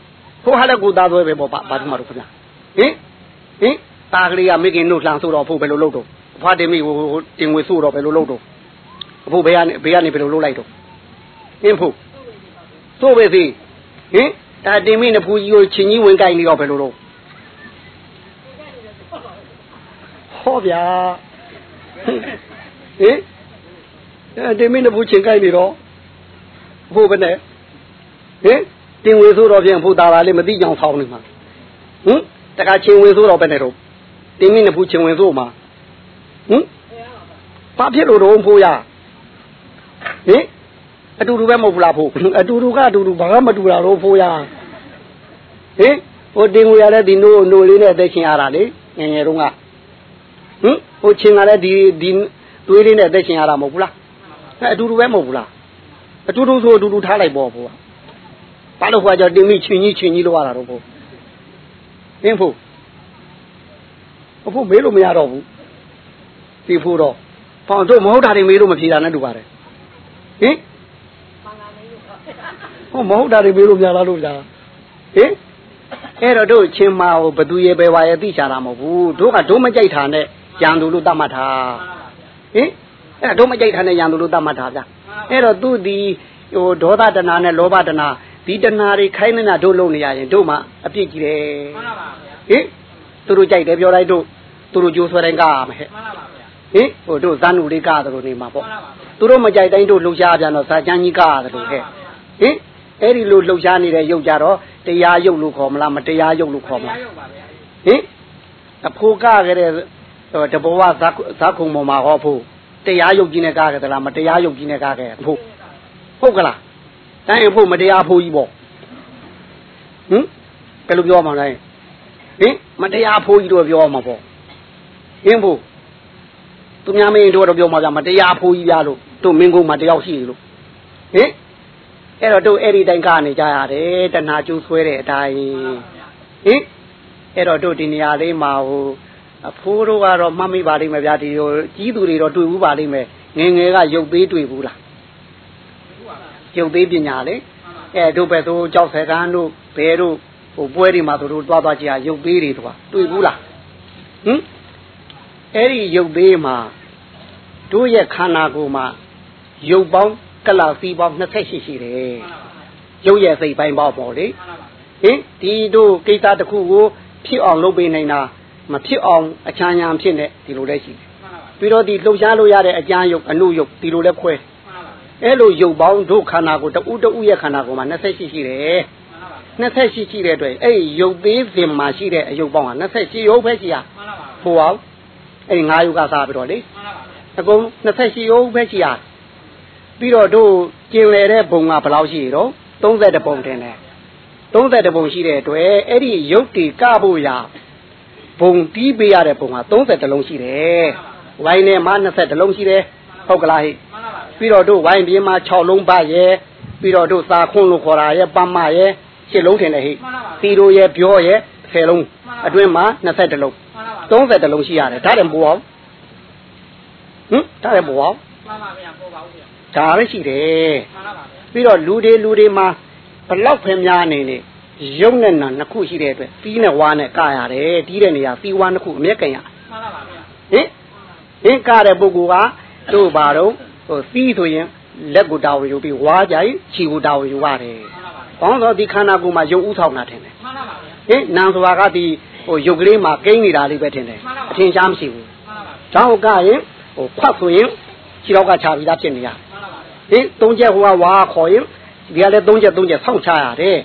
ဟိုဟာလည်းကိုသားသွဲပဲပေါ့ဘာဘာမှမလုပ်ခင်ဗျာဟင်ဟင်ตาကလေးကမိခင်တို့လှန်ဆိုတော့ဖို့ဘယ်လိုလုပ်တော့အဖွားတင်မိဟိုတင်ငွေဆိုတော့ဘယ်လိုလုပ်တော့အဖို့ဘေးကနေဘေးကနေဘယ်လိုလုပ်လိုက်တော့အင်းဖို့ဆိုပဲစီ ဟင်ဒါတင်မိနဖူးကြီးကိုချင်းကြီးဝင်ကြိုက်နေတော့ဘယ်လိုလုပ်ဟောဗျာဟင်အဲတင်မိနဖူးချင်းကြိုက်နေတော့ဖို့ပဲနဲ့ဟင်တင်ငွေဆိုတော့ပြန်ဖို့တာလာလေးမသိကြအောင်ဆောင်းနေမှာဟင်တခါချင်းဝင်ဆိုတော့ပဲနဲ့တော့တင်းမင်းနဲ့ဖူးချင်းဝင်ဆိုမှာဟင်ဘာဖြစ်လို့တော့ဖိုးရဟင် အတူတူပဲမဟုတ်ဘူးလားဖိုးအတူတူကအတူတူဘာမှမတူတာတော့ဖိုးရဟင်ဟိုတင်ငွေရတဲ့ဒီနိုးနိုးလေးနဲ့အသက်ရှင်ရတာလေငယ်ငယ်တုန်းကဟင်ဟိုချင်းကလည်းဒီဒီသွေးလေးနဲ့အသက်ရှင်ရတာမဟုတ်ဘူးလားအဲအတူတူပဲမဟုတ်ဘူးလားအတူတူဆိုအတူတူထားလိုက်ပေါ့ဖိုးဘာလို့ခွာကြောတင်မိချင်းကြီးချင်းကြီးလို့ရတာတော့ဖိုးဟင်ဖို့အဖို့မေးလို့မရတော့ဘူးဒီဖို့တော့ဖောင်တို့မဟုတ်တာတွေမေးလို့မဖြေတာနဲ့တူပါတယ်ဟင် ဟောမဟုတ်တာတွေမေးလို့မရလားလို့ဗျာဟင်အဲ့တော့တို့ချင်းမာဟိုဘသူရဲ့ပဲဝါရဲ့သိချတာမဟုတ်ဘူးတို့ကတို့မကြိုက်တာနဲ့ရန်သူလို့တတ်မှတ်တာဟင်အဲ့ဒါတို့မကြိုက်တာနဲ့ရန်သူလို့တတ်မှတ်တာဗျာအဲ့တော့သူဒီဟိုဒေါသတဏနဲ့လောဘတဏဒီတဏတွေခိုင်းနေတာတို့လုံနေရရင်တို့မှအပြစ်ကြီးတယ်မှန်ပါပါဗျာဟင်သူတို့ကြိုက်တယ်ပြောလိုက်တို့သူတို့ကြိုးဆွဲတိုင်းကားရမယ်ဟဲ့မှန်ပါပါဗျာဟင်ဟိုတို့ဇန်နူလေးကားတယ်လို့နေမှာပေါ့မှန်ပါပါသူတို့မကြိုက်တိုင်းတို့လှုပ်ရှားပြန်တော့ဇာချမ်းကြီးကားတယ်လို့ဟဲ့ဟင် အဲ့ဒီလိုလှုပ်ရှားနေတဲ့ရုပ်ကြတော့တရားရုပ်လို့ခေါ်မလားမတရားရုပ်လို့ခေါ်မလားဟင်အဖိုးကားခဲ့တဲ့တဘောဝဇာဇာခုံပေါ်မှာဟောဖို့တရားရုပ်ကြီးနဲ့ကားခဲ့သလားမတရားရုပ်ကြီးနဲ့ကားခဲ့ဖို့ဟုတ်ကလားတိုင်းဖို့မတရားဖို့ကြီးပေါ့ဟင်ဘယ်လိုပြောမှလဲဟင်မတရားဖိုးကြီးတို့ပြောမှာပေါ့ဟင်ဖို့သူများမင်းတို့တော့ပြောမှာဗျမတရားဖိုးကြီးပြလို့တို့မင်းကုန်းမှာတယောက်ရှိလို့ဟင် အဲ့တော့တို့အဲ့ဒီတိုင်းကနေကြရတယ်တဏှာကျိုးဆွဲတဲ့အတိုင်းဟင်အဲ့တော့တို့ဒီနေရာလေးမှာဟိုအဖိုးတို့ကတော့မှတ်မိပါလိမ့်မယ်ဗျာဒီဟိုကြီးသူတွေတော့တွေ့ဘူးပါလိမ့်မယ်ငယ်ငယ်ကရုပ်သေးတွေ့ဘူးလားရုပ်သေးပညာလေအဲတို့ပဲတို့ကြောက်ဆယ်ကန်းတို့ဘဲတို့ဟိုပွဲတွေမှာတို့တွားသွားကြရရုပ်သေးတွေတော့တွေ့ဘူးလားဟင်အဲ့ဒီရုပ်သေးမှာတို့ရဲ့ခန္ဓာကိုယ်မှာရုပ်ပေါင်း ကလစီပေါင်း28ရှိတယ်ရုပ်ရဲ့စိတ်ပိုင်းပေါင်းပေါ့လေဟင်ဒီတို့ကိစ္စတစ်ခုကိုဖြစ်အောင်လုပ်ပေးနိုင်တာမဖြစ်အောင်အချမ်းညာဖြစ်နေဒီလိုလဲရှိတယ်ပြီးတော့ဒီလှုပ်ရှားလို့ရတဲ့အကျမ်းယုတ်အနုယုတ်ဒီလိုလဲခွဲအဲ့လိုယုတ်ပေါင်းတို့ခန္ဓာကိုယ်တူတူရဲ့ခန္ဓာကိုယ်မှာ28ရှိတယ်28ရှိတဲ့အတွက်အဲ့ယုတ်သေးစင်မှာရှိတဲ့အယုတ်ပေါင်းက28ယုတ်ပဲရှိရဟိုအောင်အဲ့၅ယုတ်ကစားပြီးတော့လေအကုန်28ယုတ်ပဲရှိရ ပြီးတော့တို့ကျင်လေတဲ့ဘုံကဘယ်လောက်ရှိရတော့30ပုံတင်တယ်30ပုံရှိတဲ့အတွက်အဲ့ဒီယုတ်တီကဖို့ရဘုံတီးပေးရတဲ့ဘုံက30လုံးရှိတယ်ဝိုင်းထဲမှာ20လုံးရှိတယ်ဟုတ်ကလားဟိပြီးတော့တို့ဝိုင်းပြင်းမှာ6လုံးပါရဲ့ပြီးတော့တို့သာခွန်းလို့ခေါ်တာရဲ့ပမရဲ့7လုံးထင်တယ်ဟိတီတို့ရဲ့ပြောရဲ့10လုံးအတွင်းမှာ20လုံး30လုံးရှိရတယ်ဒါတယ်ပို့အောင်ဟင်ဒါတယ်ပို့အောင်မှန်ပါဗျာပို့ပါဦးဗျာ ဒါပဲရှိတယ်မှန်ပါပါပြီးတော့လူတွေလူတွေမှာဘလောက်ဖင်များနေနေရုပ်နဲ့နာနှစ်ခုရှိတဲ့အတွက်စီးနဲ့ဝါနဲ့ကရတယ်တီးတဲ့နေရာစီးဝါနှစ်ခုအမျက်ကန်ရမှန်ပါပါဗျာဟင်ဟင်ကတဲ့ပုဂ္ဂိုလ်ကတို့ပါတော့ဟိုစီးဆိုရင်လက်ကိုတာဝန်ယူပြီးဝါကြိုင်ခြေကိုတာဝန်ယူရတယ်ကောင်းတော့ဒီခန္ဓာကိုယ်မှာရုပ်ဥထောက်နာထင်တယ်မှန်ပါပါဟင်နံစွာကဒီဟိုရုပ်ကလေးမှာကိန်းနေတာလေးပဲထင်တယ်အထင်ရှားမရှိဘူးမှန်ပါပါကျောင်းကရင်ဟိုခွတ်ဆိုရင်ခြေတော့ကခြာပြီးသားဖြစ်နေရ ဟင်သုံးချက်ဟိုကဝါခေါ်ရင်ဒီကလည်းသုံးချက်သုံးချက်ဆောက်ချရတယ်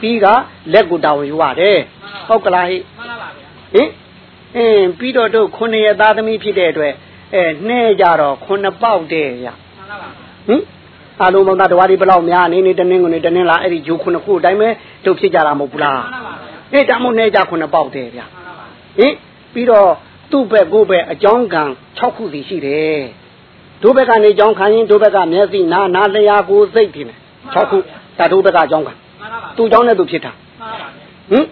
ပြီးကလက်ကိုတာဝန်ယူရတယ်ဟုတ်ကလားဟိဟင်အင်းပြီးတော့တို့ခုနှစ်ရသားသမီးဖြစ်တဲ့အတွက်အဲနှဲကြတော့ခုနှစ်ပေါက်တဲ့ရဟင်အလုံးမောင်သားတော်ရီဘလောက်များနေနေတနင်းကိုနေတနင်းလားအဲ့ဒီဂျိုခုနှစ်ခုအတိုင်းပဲတို့ဖြစ်ကြတာမဟုတ်ဘူးလားအေးတမို့နှဲကြခုနှစ်ပေါက်တဲ့ဗျဟင်ပြီးတော့သူ့ဘက်ကိုယ့်ဘက်အကြောင်းကံ6ခုစီရှိတယ် တို့ဘက်ကနေကြောင်းခံရင်တို့ဘက်ကမျက်စိနာနာလျာကိုစိတ်ထင်တယ်6ခုဓာတုဘက်ကအကြောင်းခံသူ့ကြောင်းနဲ့သူဖြစ်တာဟင်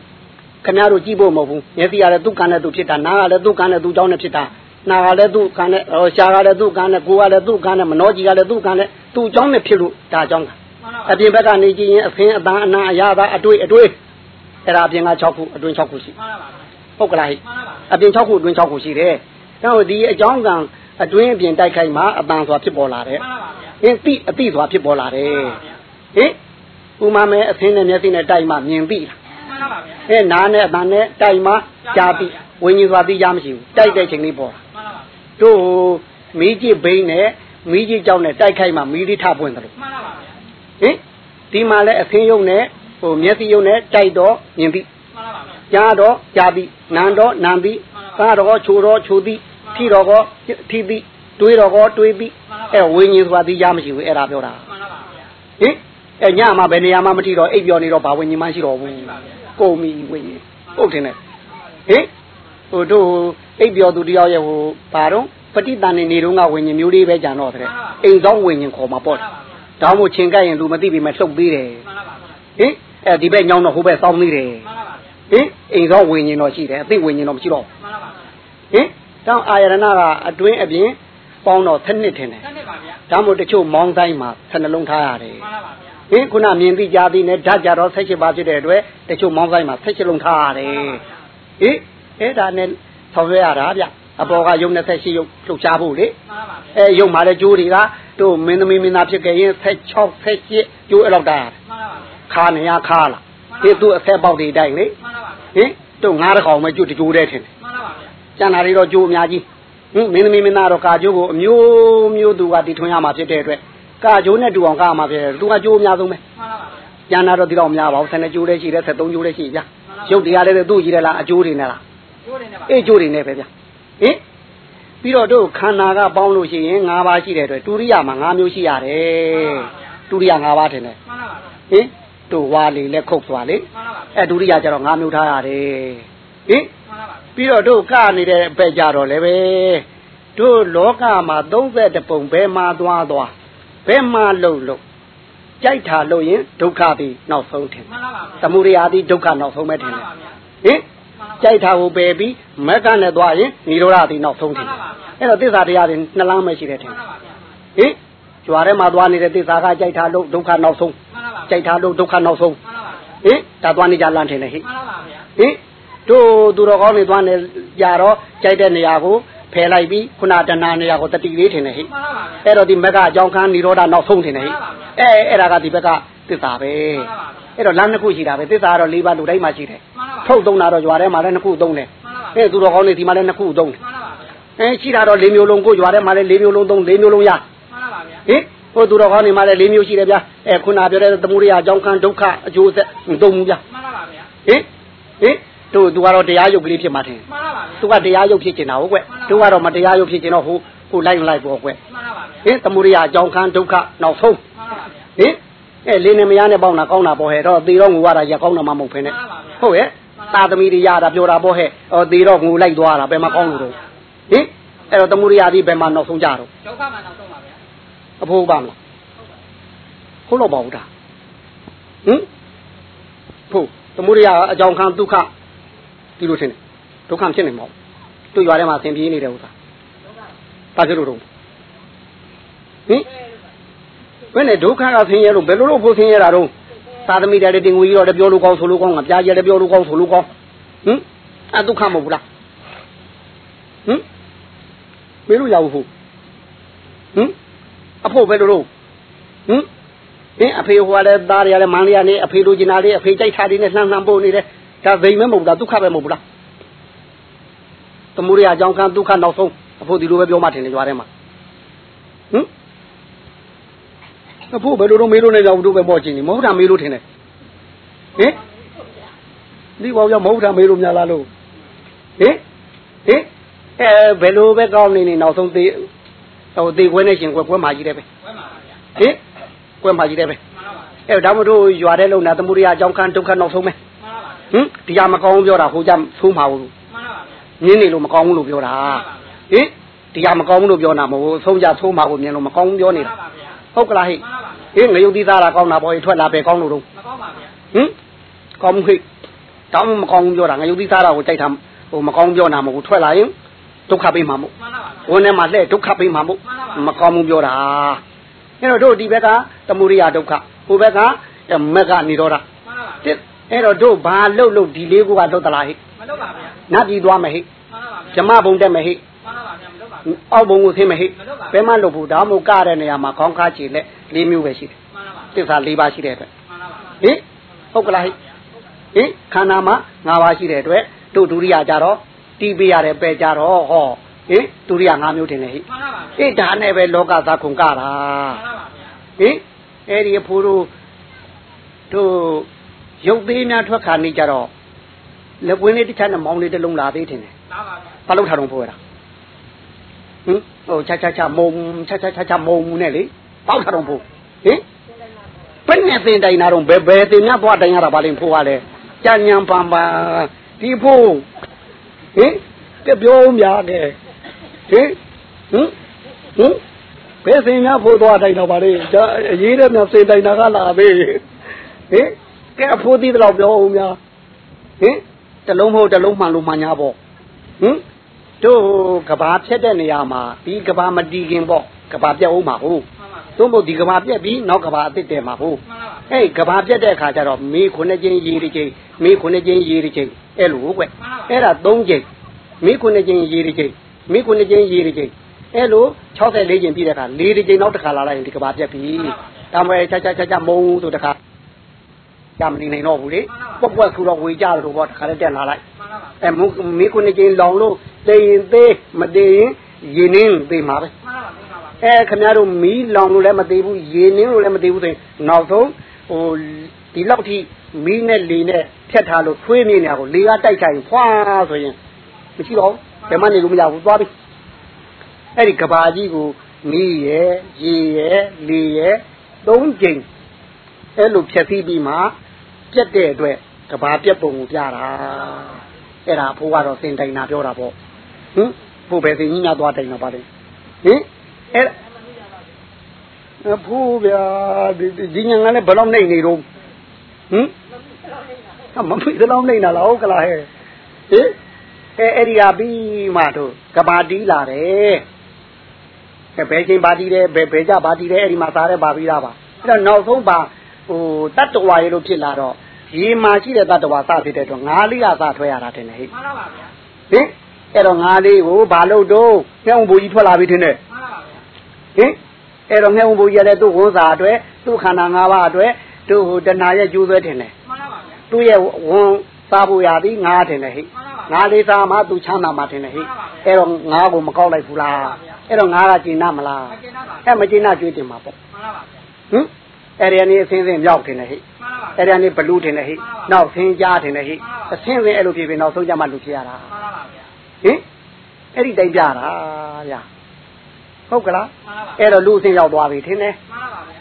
ခင်ဗျားတို့ကြည့်ဖို့မဟုတ်ဘူးမျက်စိကလည်းသူ့ကံနဲ့သူဖြစ်တာနားကလည်းသူ့ကံနဲ့သူ့ကြောင်းနဲ့ဖြစ်တာနာကလည်းသူ့ကံနဲ့ဟောရှားကလည်းသူ့ကံနဲ့ကိုယ်ကလည်းသူ့ကံနဲ့မနှောကြီးကလည်းသူ့ကံနဲ့သူ့ကြောင်းနဲ့ဖြစ်လို့ဒါကြောင်းကအပြင်ဘက်ကနေကြည့်ရင်အဖင်းအတန်အနာအရာသာအတွေ့အတွေ့အဲ့ဒါအပြင်က6ခုအတွင်း6ခုရှိဟုတ်ကလားဟိအပြင်6ခုအတွင်း6ခုရှိတယ်ဒါဟိုဒီအကြောင်းကံ အတွင်းအပြင်တိုက်ခိုက်မှာအတန်စွာဖြစ်ပေါ်လာတယ်ဟင်တိအတိစွာဖြစ်ပေါ်လာတယ်ဟင်ဥမာမဲအဖင်းနဲ့မျက်စိနဲ့တိုက်မှမြင်ပြီလားမှန်ပါဗျာအဲနားနဲ့အတန်နဲ့တိုက်မှကြားပြီဝိညာဉ်စွာသိကြမရှိဘူးတိုက်တဲ့ချိန်လေးပေါ်တာမှန်ပါဗျာတို့မီးကြည့်ဘိန်းနဲ့မီးကြည့်ကြောက်နဲ့တိုက်ခိုက်မှမီးလေးထပွင့်တယ်လို့မှန်ပါဗျာဟင်ဒီမှာလဲအဖင်းယုံနဲ့ဟိုမျက်စိယုံနဲ့တိုက်တော့မြင်ပြီမှန်ပါဗျာကြားတော့ကြားပြီနံတော့နံပြီသားတော့ချိုတော့ချိုသည် ထိတော့ကောထိသည်တွေးတော့ကောတွေးပြီအဲဝိညာဉ်စွာသိကြမရှိဘူးအဲ့ဒါပြောတာမှန်ပါဗျာဟင်အဲညမှာဘယ်နေရာမှမထိတော့အိပ်ပြောနေတော့ဘာဝိညာဉ်မှရှိတော့ဘူးကုန်ပြီဝိညာဉ်ဟုတ်တယ်နဲ့ဟင်ဟိုတို့အိပ်ပြောသူတယောက်ရဲ့ဟိုဘာတော့ပฏิတန်နေနေတော့ကဝိညာဉ်မျိုးလေးပဲကြံတော့တဲ့အိမ်ဆောင်ဝိညာဉ်ခေါ်မှာပေါ့တောင်းမို့ချင်းကပ်ရင်သူမသိပြီမဲ့လှုပ်သေးတယ်ဟင်အဲဒီဘက်ညောင်းတော့ဟိုဘက်စောင်းသေးတယ်ဟင်အိမ်ဆောင်ဝိညာဉ်တော့ရှိတယ်အသိဝိညာဉ်တော့မရှိတော့ဟင် တောင်းအာရဏကအတွင်းအပြင်ပေါင်းတော့တစ်နှစ်ထင်တယ်ဒါမို့တချို့မောင်းတိုင်းမှာဆယ်နှလုံးထားရတယ်မှန်ပါပါဟင်ခုနမြင်သိကြသည်နဲ့ဓာတ်ကြတော့၁၈ပါးဖြစ်တဲ့အတွက်တချို့မောင်းဆိုင်မှာ၁၈လုံးထားရတယ်ဟင်အဲ့ဒါနဲ့ဆောင်ရွက်ရတာဗျအပေါ်ကယုံ28ယုံလှုပ်ရှားဖို့လေအဲယုံမှာလည်းကျိုးတွေကတို့မင်းသမီးမင်းသားဖြစ်ခဲ့ရင်16 17ကျိုးအဲ့လောက်တာခါနေရခါလာဒီသူအဆက်ပေါက်တွေတိုက်လေဟင်တို့ငါးတကောင်ပဲကျိုးတကျိုးတဲ့ထင်တယ် ကျန်တာတွေတော့ကျိုးအများကြီးဟင်မင်းသမီးမင်းသားတော့ကာကျိုးကိုအမျိုးမျိုးသူကတည်ထွင်ရမှာဖြစ်တဲ့အတွက်ကာကျိုးနဲ့တူအောင်ကာမှာဖြစ်တယ်သူကကျိုးအများဆုံးပဲမှန်ပါပါကျန်တာတော့ဒီတော့မများပါဘူးဆယ်နှစ်ကျိုးလည်းရှိတယ်ဆက်သုံးကျိုးလည်းရှိဗျာရုပ်တရားလည်းသူ့ကြီးတယ်လားအကျိုးတွေနဲ့လားကျိုးတွေနဲ့ပါအေးကျိုးတွေနဲ့ပဲဗျာဟင်ပြီးတော့တို့ခန္ဓာကပေါင်းလို့ရှိရင်၅ပါးရှိတဲ့အတွက်တူရိယမှာ၅မျိုးရှိရတယ်တူရိယ၅ပါးထင်တယ်မှန်ပါပါဟင်တို့ဝါလေလက်ခုတ်သွားလေအဲဒုရိယကျတော့၅မျိုးထားရတယ်ဟင် ပြီးတော့တို့ကနေတဲ့ဘက်ကြတော့လည်းပဲတို့လောကမှာ30ပုံဘယ်မှာသွားသွားဘယ်မှာလုံလုံကြိုက်တာလို့ရင်ဒုက္ခသည်နောက်ဆုံးထင်မှန်ပါပါသမုဒယသည်ဒုက္ခနောက်ဆုံးပဲထင်တယ်ဟင်ကြိုက်တာကိုပယ်ပြီးမက်ကနဲ့သွားရင်និရောဓတိနောက်ဆုံးတယ်အဲ့တော့သစ္စာတရားတွေနှစ်လမ်းပဲရှိတယ်ထင်ဟင်ကြွားထဲမှာသွားနေတဲ့သစ္စာကကြိုက်တာလို့ဒုက္ခနောက်ဆုံးကြိုက်တာလို့ဒုက္ခနောက်ဆုံးဟင်ဒါသွားနေကြလမ်းထင်တယ်ဟိဟင် တို့သူတော်ကောင်းတွေသွားနေကြတော့ကြိုက်တဲ့နေရာကိုဖယ်လိုက်ပြီးခုနတဏှာနေရာကိုတတိလေးထင်တယ်ဟိအဲ့တော့ဒီမက်ကအကြောင်းခံនិရောဓနောက်ဆုံးထင်တယ်ဟိအဲအဲ့ဒါကဒီဘက်ကသစ္စာပဲအဲ့တော့လမ်းနှစ်ခုရှိတာပဲသစ္စာကတော့၄ပါးလူတိုင်းမှာရှိတယ်ထုတ်သုံးတာတော့ကြွားထဲမှာလည်းနှစ်ခုသုံးတယ်အဲသူတော်ကောင်းတွေဒီမှာလည်းနှစ်ခုသုံးတယ်အဲရှိတာတော့၄မျိုးလုံးကိုကြွားထဲမှာလည်း၄မျိုးလုံးသုံး၄မျိုးလုံးရဟင်ဟိုသူတော်ကောင်းတွေမှာလည်း၄မျိုးရှိတယ်ဗျာအဲခုနပြောတဲ့သမုဒိယအကြောင်းခံဒုက္ခအကျိုးဆက်သုံးမှုဗျာမှန်ပါပါဗျာဟင်ဟင် တို့သူကတော့တရားရုပ်ကလေးဖြစ်မှထင်မှန်ပါပါသူကတရားရုပ်ဖြစ်နေတာဟုတ်ကွတို့ကတော့မတရားရုပ်ဖြစ်နေတော့ဟိုဟိုလိုက်လိုက်ပေါ့ကွမှန်ပါပါဟင်သမုဒိယအကြောင်းခံဒုက္ခနောက်ဆုံးဟင်အဲလေးနေမရနဲ့ပေါင်းတာကောင်းတာပေါ့ဟဲ့တော့သေတော့ငူရတာရကောင်းတာမှမဟုတ်ဖ ೇನೆ ဟုတ်ရဲ့သာသမီတွေရတာပြောတာပေါ့ဟဲ့ဟောသေတော့ငူလိုက်သွားတာဘယ်မှာကောင်းလို့တော့ဟင်အဲ့တော့သမုဒိယဒီဘယ်မှာနောက်ဆုံးကြတော့ဒုက္ခမှာနောက်ဆုံးပါဗျာအဖိုးပါမလားဟုတ်တော့ပါဘူးဒါဟင်ဖို့သမုဒိယအကြောင်းခံဒုက္ခ ဒီလိုထင်တယ်ဒုက္ခဖြစ်နေမှာတို့ရွာထဲမှာသင်ပြေးနေတဲ့ဥစ္စာဘာဖြစ်လို့တော့ဟင်ဘယ်နဲ့ဒုက္ခကဆင်းရဲလို့ဘယ်လိုလုပ်ဖို့ဆင်းရဲတာတော့သာသမီတယ်တင်ငွေကြီးတော့ပြောလို့ကောင်းဆိုလို့ကောင်းငါပြားကျဲပြောလို့ကောင်းဆိုလို့ကောင်းဟင်အဒုက္ခမဟုတ်ဘူးလားဟင်မေးလို့ရဘူးဟုတ်ဟင်အဖို့ပဲလို့လို့ဟင်အင်းအဖေဟိုကလည်းသားတွေကလည်းမန်းလေးကနေအဖေလိုချင်တာလေးအဖေကြိုက်တာလေးနဲ့လှမ်းလှမ်းပို့နေတယ် ဒါဘိမ်မဲမဟုတ်ဘူးဒုက္ခပဲမဟုတ်ဘူးလားသမုဒိယအကြောင်းခံဒုက္ခနောက်ဆုံးအဖို့ဒီလိုပဲပြောမှထင်တယ်ကြွားထဲမှာဟင်အဖို့ဘယ်လိုတော့မေးလို့နေကြဘူးတို့ပဲပေါ့ချင်းနေမဟုတ်တာမေးလို့ထင်တယ်ဟင်ဒီဘောကြောင့်မဟုတ်တာမေးလို့များလားလို့ဟင်ဟင်အဲဘယ်လိုပဲကောင်းနေနေနောက်ဆုံးသေးဟိုသေးခွဲနေရှင်ခွဲခွဲမှာကြီးတယ်ပဲခွဲမှာပါဗျာဟင်ခွဲမှာကြီးတယ်ပဲအဲဒါမှမဟုတ်ရွာတဲ့လုံနာသမုဒိယအကြောင်းခံဒုက္ခနောက်ဆုံးပဲ ဟင်ဒီကမကောင်းပြောတာဟိုကြသုံးပါဘူးညင်းနေလို့မကောင်းဘူးလို့ပြောတာဟင်ဒီကမကောင်းဘူးလို့ပြောတာမဟုတ်ဘူးသုံးကြသုံးပါကိုမြင်လို့မကောင်းဘူးပြောနေတာဟုတ်ကလားဟိဟင်ငရုတ်သီးသားတာကောင်းတာပေါ့ထွက်လာပဲကောင်းလို့တော့မကောင်းပါဗျာဟင်ကောင်းမှုဟိတောင်းမကောင်းဘူးပြောတာငရုတ်သီးသားတာကိုကြိုက်တာဟိုမကောင်းပြောတာမဟုတ်ဘူးထွက်လာရင်ဒုက္ခပေးမှာမို့ဝန်ထဲမှာလှဲ့ဒုက္ခပေးမှာမို့မကောင်းဘူးပြောတာအဲ့တော့တို့ဒီဘက်ကသမုဒိယဒုက္ခဟိုဘက်ကမက်ကနေတော့တာ အဲ့တော့တို့ဘာလှုပ်လှုပ်ဒီလေးကိုကလှုပ်သလားဟိမလှုပ်ပါဗျာနတ်ပြည်သွားမယ်ဟိဓမ္မဘုံတက်မယ်ဟိအောက်ဘုံကိုဆင်းမယ်ဟိဘယ်မှလှုပ်ဘူးဒါမှမဟုတ်ကတဲ့နေရာမှာခေါင်းခါချေလက်လေးမျိုးပဲရှိတယ်သစ္စာ၄ပါးရှိတဲ့အတွက်ဟိဟုတ်ကလားဟိဟိခန္ဓာမှာ၅ပါးရှိတဲ့အတွက်တို့ဒုတိယကြတော့တီးပေးရတယ်ပဲကြတော့ဟောဟိဒုတိယ၅မျိုးတင်တယ်ဟိဟိဒါနဲ့ပဲလောကသာခုံကတာဟိအဲ့ဒီအဖိုးတို့တို့ ရုပ်သေးများထွက်ခါနေကြတော့လက်ပွင်းလေးတစ်ချက်နဲ့မောင်းလေးတစ်လုံးလာသေးတယ်ဘာလို့ထားတော့ဖိုးရတာဟင်ဟိုချာချာချာမုံချာချာချာချာမုံနဲ့လေပေါက်ထားတော့ဖိုးဟင်ဘယ်နဲ့တင်တိုင်တာတော့ဘယ်ဘယ်တင်များသွားတိုင်ရတာဘာလဲဖိုးရလဲကြံညံပန်ပန်ဒီဖိုးဟင်ကြပြောဦးများတယ်ဟင်ဟင်ဟင်ဘယ်စင်များဖိုးသွားတိုင်တော့ပါလေအရေးတဲ့များစင်တိုင်တာကလာပြီဟင် ကဲအဖိုးသီးတော့ပြောဦးများဟင်တလုံးမဟုတ်တလုံးမှန်လို့မှန်냐ပေါ့ဟင်တို့ကဘာဖြတ်တဲ့နေရာမှာဒီကဘာမတီးခင်ပေါ့ကဘာပြတ်အောင်မှာဟုတ်သို့မဟုတ်ဒီကဘာပြက်ပြီးနောက်ကဘာအစ်စ်တယ်မှာဟုတ်အဲကဘာပြက်တဲ့အခါကျတော့မေးခုနှစ်ချင်းရေးတစ်ချင်းမေးခုနှစ်ချင်းရေးတစ်ချင်းအဲ့လိုကွအဲ့ဒါ၃ချင်းမေးခုနှစ်ချင်းရေးတစ်ချင်းမေးခုနှစ်ချင်းရေးတစ်ချင်းအဲ့လို64ချင်းပြီးတဲ့အခါ၄တစ်ချင်းနောက်တစ်ခါလာလိုက်ရင်ဒီကဘာပြက်ပြီဒါမှမဟုတ်ချာချာချာချာမုံဆိုတခါ ကြမနေနိုင်တော့ဘူးလေပွက်ပွက်ဆိုတော့ဝေကြတော့ဘောတခါတည်းတက်လာလိုက်အဲမေးခုနှစ်ချင်းလောင်လို့တေရင်သေးမတေရင်ရင်နှင်းသေးမှာပဲအဲခင်ဗျားတို့မီးလောင်လို့လည်းမသေးဘူးရေနင်းလို့လည်းမသေးဘူးဆိုရင်နောက်ဆုံးဟိုဒီလောက်ထိမီးနဲ့လေနဲ့ဖြတ်ထားလို့ထွေးနေနေတာကိုလေကတိုက်ချင်ဖွာဆိုရင်မရှိတော့ဘယ်မှနေလို့မရဘူးသွားပြီအဲ့ဒီကဘာကြီးကိုမီးရဲ့ရေရဲ့လေရဲ့သုံးကြိမ် အဲ့လိုဖြတ်ပြီးပြီးမှပြက်တဲ့အတွက်ကဘာပြက်ပုံကိုပြတာအဲ့ဒါဘိုးကတော့စင်တိုင်နာပြောတာပေါ့ဟင်ဘိုးပဲစင်ကြီးများသွားတိုင်တာပါလေဟင်အဲ့အဖိုးဗျာဒီညငါလည်းဘယ်တော့နိုင်နေတော့ဟင်အမဖိသလောက်နိုင်တာလားဟုတ်ကလားဟဲ့ဟဟင်အဲအဲ့ဒီကပြီးမှတို့ကဘာတီးလာတယ်ဘယ်ချိန်ပါတီးတယ်ဘယ်ဘယ်ကြပါတီးတယ်အဲ့ဒီမှာစားရဲပါပြီးသားပါအဲ့တော့နောက်ဆုံးပါ ဟိုတတ္တဝါရေလို့ဖြစ်လာတော့ရေမှာရှိတဲ့တတ္တဝါစဖြစ်တဲ့တော့ငါးလေးကစထွက်ရတာတင်တယ်ဟိမှန်ပါပါဗျာဟင်အဲ့တော့ငါးလေးကိုဘာလို့တော့ငှက်ုံဘူကြီးထွက်လာပြီထင်တယ်မှန်ပါပါဗျာဟင်အဲ့တော့ငှက်ုံဘူကြီးရတဲ့သူ့ဝန်စာအတွက်သူ့ခန္ဓာ၅ပါးအတွက်သူ့ဟိုတဏှာရဲ့ကျိုးသွဲထင်တယ်မှန်ပါပါဗျာသူ့ရဲ့ဝန်စားဖို့ရသည်ငါးထင်တယ်ဟိငါးလေးစားမှသူချမ်းသာမှထင်တယ်ဟိအဲ့တော့ငါးကိုမကောက်လိုက်ဘူးလားအဲ့တော့ငါးကကျင်နာမလားအဲ့မကျင်နာကျွေးတင်မှာပေါ့မှန်ပါပါဟင် အဲ့ဒီအနေအစင်းစင်းမြောက်တင်တယ်ဟိအဲ့ဒီအနေဘလူးတင်တယ်ဟိနောက်ဆင်းကြားတင်တယ်ဟိအဆင်းစင်းအဲ့လိုဖြစ်ပြီးနောက်ဆုံးကြမှလူဖြစ်ရတာမှန်ပါပါဗျာဟင်အဲ့ဒီတိုင်းပြတာဗျာဟုတ်ကလားအဲ့တော့လူအစင်းရောက်သွားပြီထင်တယ်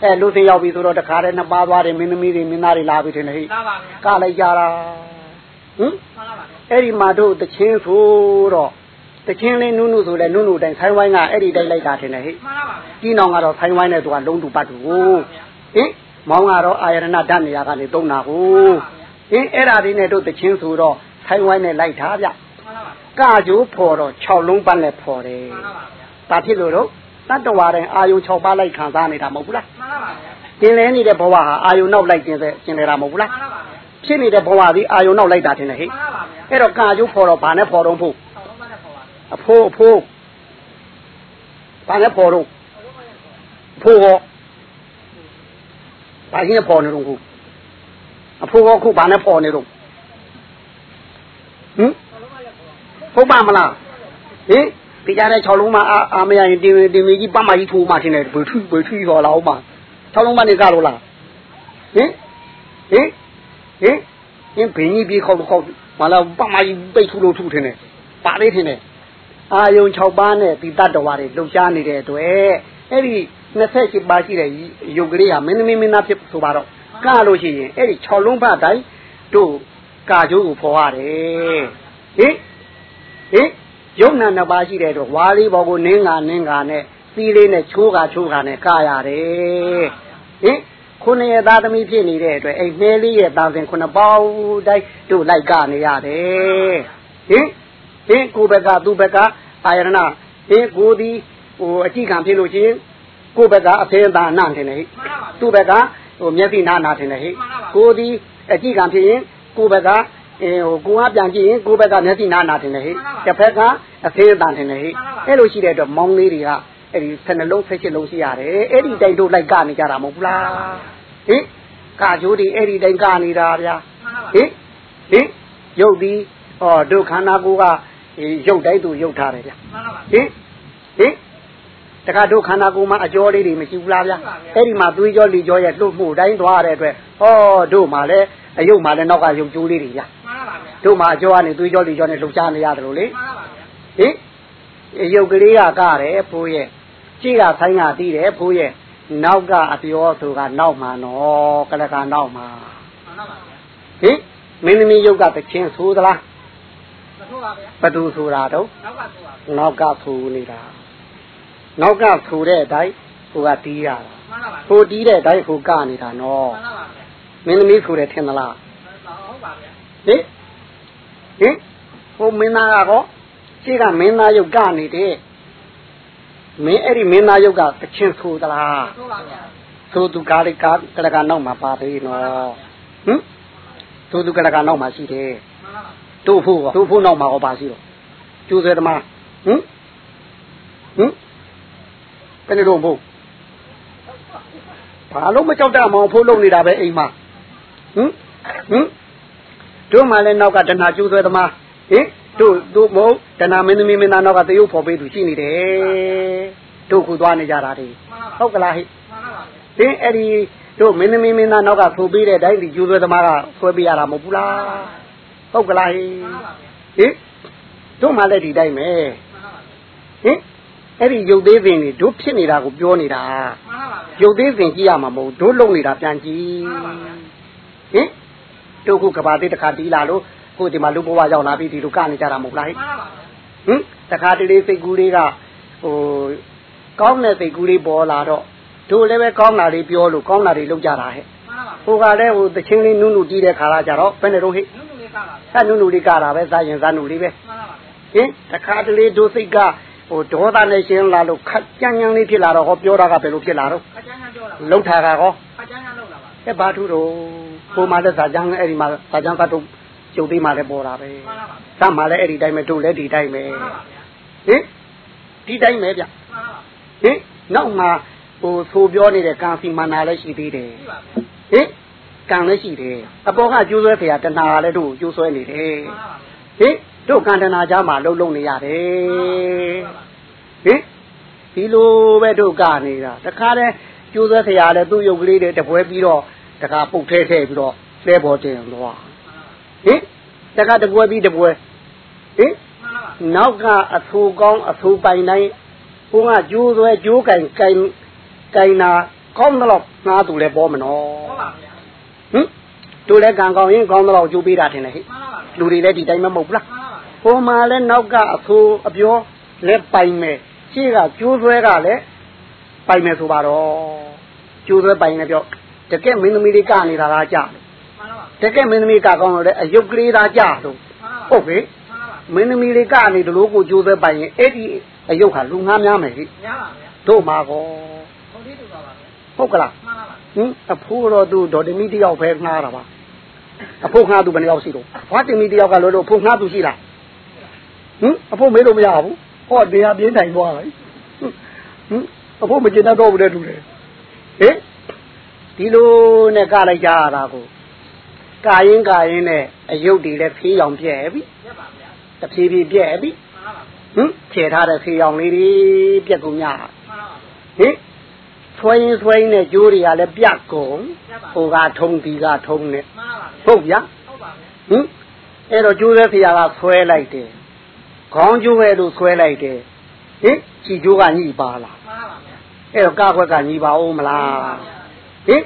အဲလူစင်းရောက်ပြီဆိုတော့တခါတည်းနှစ်ပါးသွားတယ်မင်းသမီးတွေမင်းသားတွေလာပြီထင်တယ်ဟိကလိုက်ကြတာဟင်အဲ့ဒီမှာတို့တချင်းဆိုတော့တချင်းလေးနုနုဆိုလဲနုနုတိုင်းဆိုင်းဝိုင်းကအဲ့ဒီတိုင်းလိုက်တာထင်တယ်ဟိမှန်ပါပါကြီးနောင်ကတော့ဆိုင်းဝိုင်းနဲ့သူကလုံးတူပတ်တူကို ဟင်မောင်းကတော့အာယရဏဓာတ်နေရာကနေသုံးတာကိုဟင်အဲ့ဒါလေးနဲ့တို့တချင်းဆိုတော့ဆိုင်းဝိုင်းနဲ့လိုက်တာဗျကာကျိုးဖော်တော့6လုံးပတ်နဲ့ဖော်တယ်ဒါဖြစ်လို့တော့တတ္တဝါတိုင်းအာယုံ6ပါးလိုက်ခံစားနေတာမဟုတ်ဘူးလားမှန်ပါပါကျင်လဲနေတဲ့ဘဝဟာအာယုံနောက်လိုက်ကျင်တဲ့ကျင်နေတာမဟုတ်ဘူးလားမှန်ပါပါဖြစ်နေတဲ့ဘဝသည်အာယုံနောက်လိုက်တာထင်တယ်ဟဲ့အဲ့တော့ကာကျိုးဖော်တော့ဘာနဲ့ဖော်တော့ဖို့အဖိုးအဖိုးဘာနဲ့ဖော်တော့ဖိုးဟော ဘာကြီးနဲ့ဖော်နေတော့ခုအဖိုးဟောခုဘာနဲ့ဖော်နေတော့ဟင်ဟုတ်ပါမလားဟင်ဒီကြတဲ့6လုံးမအာအာမရရင်တင်တင်မကြီးပတ်မကြီးထိုးမှထင်တယ်ဘယ်ထူဘယ်ထူဟောလာအောင်ပါ6လုံးမနေကြလို့လားဟင်ဟင်ဟင်ဟင်ဘင်းကြီးပြေခေါက်ခေါက်မလာပတ်မကြီးပိတ်ထူလို့ထူထင်တယ်ပါလေးထင်တယ်အာယုံ6ပါးနဲ့ဒီတတ္တဝါတွေလှုပ်ရှားနေတဲ့အတွက်အဲ့ဒီ 28ပါးရှိတဲ့ယုတ်ကလေးဟာမင်းသမီးမင်းသားဖြစ်ဆိုပါတော့ကလို့ရှိရင်အဲ့ဒီ6လုံးဖတ်တိုင်းတို့ကာကျိုးကိုဖော်ရတယ်ဟင်ဟင်ယုံနာနှစ်ပါးရှိတဲ့အတွက်ဝါလေးဘောကိုနင်းငါနင်းငါနဲ့သီးလေးနဲ့ချိုးကချိုးကနဲ့ကာရတယ်ဟင်ခုနှစ်ရသားသမီးဖြစ်နေတဲ့အတွက်အဲ့နှဲလေးရဲ့တာစဉ်ခုနှစ်ပေါင်းတိုင်းတို့လိုက်ကနေရတယ်ဟင်ဟင်ကိုဘက်ကသူ့ဘက်ကအာယရဏဟင်ကိုဒီဟိုအကြည့်ခံဖြစ်လို့ချင်း ကိုဘက်ကအဖေသာနာထင်တယ်ဟိသူ့ဘက်ကဟိုမျက်စိနာနာထင်တယ်ဟိကိုဒီအကြည့်ခံဖြစ်ရင်ကိုဘက်ကအဲဟိုကိုကပြန်ကြည့်ရင်ကိုဘက်ကမျက်စိနာနာထင်တယ်ဟိတစ်ဖက်ကအဖေသာထင်တယ်ဟိအဲ့လိုရှိတဲ့အတွက်မောင်းလေးတွေကအဲ့ဒီ12လုံး18လုံးရှိရတယ်အဲ့ဒီတိုင်တို့လိုက်ကနေကြတာမဟုတ်ဘူးလားဟိကာကျိုးတွေအဲ့ဒီတိုင်ကနေတာဗျာဟိဟိရုပ်ဒီဟောဒုခန္ဓာကိုယ်ကရုပ်တိုင်းသူရုပ်ထားတယ်ဗျာဟိဟိ တခါတို့ခန္ဓာကိုယ်မှာအကျော်လေးတွေမရှိဘူးလားဗျာအဲ့ဒီမှာသွေးကြောလီကြောရဲ့လှုပ်မှုတိုင်းသွားရတဲ့အတွက်ဟောတို့မှာလည်းအယုတ်မှာလည်းနောက်ကရုပ်ကျိုးလေးတွေဗျာတို့မှာအကျော်ကနေသွေးကြောလီကြောနဲ့လှုပ်ရှားနေရတယ်လို့လေဟိရုပ်ကလေးကကတယ်ဖိုးရဲ့ကြည့်ကဆိုင်ကတီးတယ်ဖိုးရဲ့နောက်ကအပြောသူကနောက်မှာနော်ကလကနောက်မှာဟိမင်းသမီးရုပ်ကတချင်းဆိုသလားဘသူဆိုတာတော့နောက်ကဖူနေတာ နောက်ကဖူတဲ့အတိုင်းဟိုကတီးရတာဟိုတီးတဲ့အတိုင်းဟိုကနေတာနော်မင်းသမီးဆိုတယ်ထင်သလားဟုတ်ပါဗျာဟင်ဟင်ဟိုမင်းသားကောရှေ့ကမင်းသားရုပ်ကနေတယ်မင်းအဲ့ဒီမင်းသားရုပ်ကတချင်းဆိုသလားဆိုပါဗျာဆိုသူကားလေးကားကလကနောက်မှာပါသေးနော်ဟင်ဆိုသူကလကနောက်မှာရှိတယ်တို့ဖို့တို့ဖို့နောက်မှာဟောပါစီတော့ကျိုးစေသမားဟင်ဟင် ဘယ်နေတော့ဖို့ဘာလို့မကြောက်တတ်မအောင်ဖို့လုပ်နေတာပဲအိမ်မှာဟင်ဟင်တို့မှလည်းနောက်ကတဏှာကျိုးစေသမားဟင်တို့တို့မဟုတ်တဏှာမင်းသမီးမင်းသားနောက်ကတရုပ်ဖော်ပေးသူရှိနေတယ်တို့ခုသွားနေကြတာတွေဟုတ်ကလားဟိဟင်အဲ့ဒီတို့မင်းသမီးမင်းသားနောက်ကဆိုပေးတဲ့အတိုင်းဒီကျိုးစေသမားကဆွဲပေးရတာမဟုတ်ဘူးလားဟုတ်ကလားဟင်ဟင်တို့မှလည်းဒီတိုင်းပဲဟင် အဲ့ဒီရုပ်သေးစဉ်တွေတို့ဖြစ်နေတာကိုပြောနေတာရုပ်သေးစဉ်ကြည့်ရမှာမဟုတ်တို့လုံနေတာပြန်ကြည့်ဟင်တို့ခုကဘာသေးတစ်ခါတီးလာလို့ကိုဒီမှာလူဘဝရောက်လာပြီဒီလိုကနေကြတာမဟုတ်လားဟင်ဟင်တခါတလေစိတ်ကူးလေးကဟိုကောင်းတဲ့စိတ်ကူးလေးပေါ်လာတော့တို့လည်းပဲကောင်းတာလေးပြောလို့ကောင်းတာလေးလုပ်ကြတာဟဲ့ဟိုကလည်းဟိုတချင်းလေးနုနုတီးတဲ့ခါလာကြတော့ဘယ်နဲ့တော့ဟဲ့စပါဗျာအဲနုနုလေးကတာပဲစားရင်စားနုလေးပဲမှန်ပါဗျာဟင်တခါတလေဒုစိတ်က ဟိုဒေါသနဲ့ရှင်းလာလို့ခက်ကြမ်းကြမ်းလေးဖြစ်လာတော့ဟောပြောတာကဘယ်လိုဖြစ်လာတော့အကျန်းချမ်းပြောတာလှုပ်ထားတာဟောအကျန်းချမ်းလောက်တာပါအဲဘာထူတော့ကိုမှလည်းဇာကြမ်းအဲ့ဒီမှာဇာကြမ်းသတ်တော့ကျုပ်သေးမှလည်းပေါ်တာပဲမှန်ပါဗျာစမ်းမှလည်းအဲ့ဒီတိုင်းပဲတို့လည်းဒီတိုင်းပဲမှန်ပါဗျာဟင်ဒီတိုင်းပဲဗျမှန်ပါဟင်နောက်မှဟိုဆိုပြောနေတဲ့ကံစီမန္နာလည်းရှိသေးတယ်ပြီပါဗျာဟင်ကံလည်းရှိတယ်အပေါ်ကကျိုးဆွဲဆရာတဏှာလည်းတို့ကျိုးဆွဲနေတယ်မှန်ပါဗျာဟင် တို့ကံတဏှာကြားမှာလှုပ်လှုပ်နေရတယ်ဟင်ဒီလိုပဲတို့ကနေတာတခါတည်းကျိုးဆွဲဆရာလည်းသူ့ရုပ်ကလေးတွေတပွဲပြီးတော့တခါပုတ်ထဲထဲပြီးတော့လဲပေါ်တင်သွားဟင်တခါတပွဲပြီးတပွဲဟင်မှန်ပါဗျာနောက်ကအဆူကောင်းအဆူပိုင်တိုင်းဘုန်းကကျိုးဆွဲကျိုးကင်ကင်ကင်နာကောင်းတော့ငါသူလည်းပေါ်မနော်ဟုတ်ပါဗျာဟင်တို့လည်းကံကောင်းရင်ကောင်းတော့ကျိုးပေးတာထင်တယ်ဟဲ့မှန်ပါဗျာလူတွေလည်းဒီတိုင်းမမဟုတ်ဘူးလားမှန်ပါဗျာ ဟိုမှာလည်းနောက်ကအဆူအပြောလည်းပိုင်မယ်ရှေ့ကကျိုးဆွဲကလည်းပိုင်မယ်ဆိုပါတော့ကျိုးဆွဲပိုင်နေပြောတကယ်မင်းသမီးလေးကနေတာလားကြာမှန်ပါဗျာတကယ်မင်းသမီးကကောင်းတော့လေအယုတ်ကလေးသားကြာလို့မှန်ပါဗျာဟုတ်ပြီမှန်ပါဗျာမင်းသမီးလေးကနေဒီလိုကိုကျိုးဆွဲပိုင်ရင်အဲ့ဒီအယုတ်ဟာလူငါးများမယ်ဟိရပါဗျာတို့မှာကောဘုန်းကြီးတူပါပါဗျာဟုတ်ကလားမှန်ပါဗျာဟင်အဖိုးတော်သူဒေါ်တင်မီတယောက်ပဲငှားတာပါအဖိုးငှားသူဘယ်နှယောက်ရှိတော့ဘွားတင်မီတယောက်ကလို့လို့အဖိုးငှားသူရှိလား ဟင်အဖိုးမေးလို့မရဘူးဟောတရားပြင်းထိုင်သွားတယ်ဟင်အဖိုးမကျင်တတ်တော့ဘူးတဲ့လူတွေဟင်ဒီလိုနဲ့ကလိုက်ကြရတာကိုကာရင်ကာရင်နဲ့အယုတ်တွေလည်းဖေးရောင်ပြဲပြီရပါဗျာတဖြည်းဖြည်းပြဲပြီမှန်ပါဗျာဟင်ခြေထားတဲ့ဖေးရောင်လေးတွေပြက်ကုန်ကြမှန်ပါဗျာဟင်ဆွဲရင်ဆွဲရင်နဲ့ကြိုးတွေကလည်းပြတ်ကုန်ရပါဟိုကထုံဒီကထုံနဲ့မှန်ပါဗျာဟုတ်ဗျာဟုတ်ပါဗျာဟင်အဲ့တော့ကျိုးတဲ့ဆရာကဆွဲလိုက်တယ် ခေါင်းကျိုးပဲလို့ဆွဲလိုက်တယ်ဟင်ခြေကျိုးကညှိပါလားမှန်ပါဗျာအဲ့တော့ကားခွက်ကညှိပါဦးမလားဟင်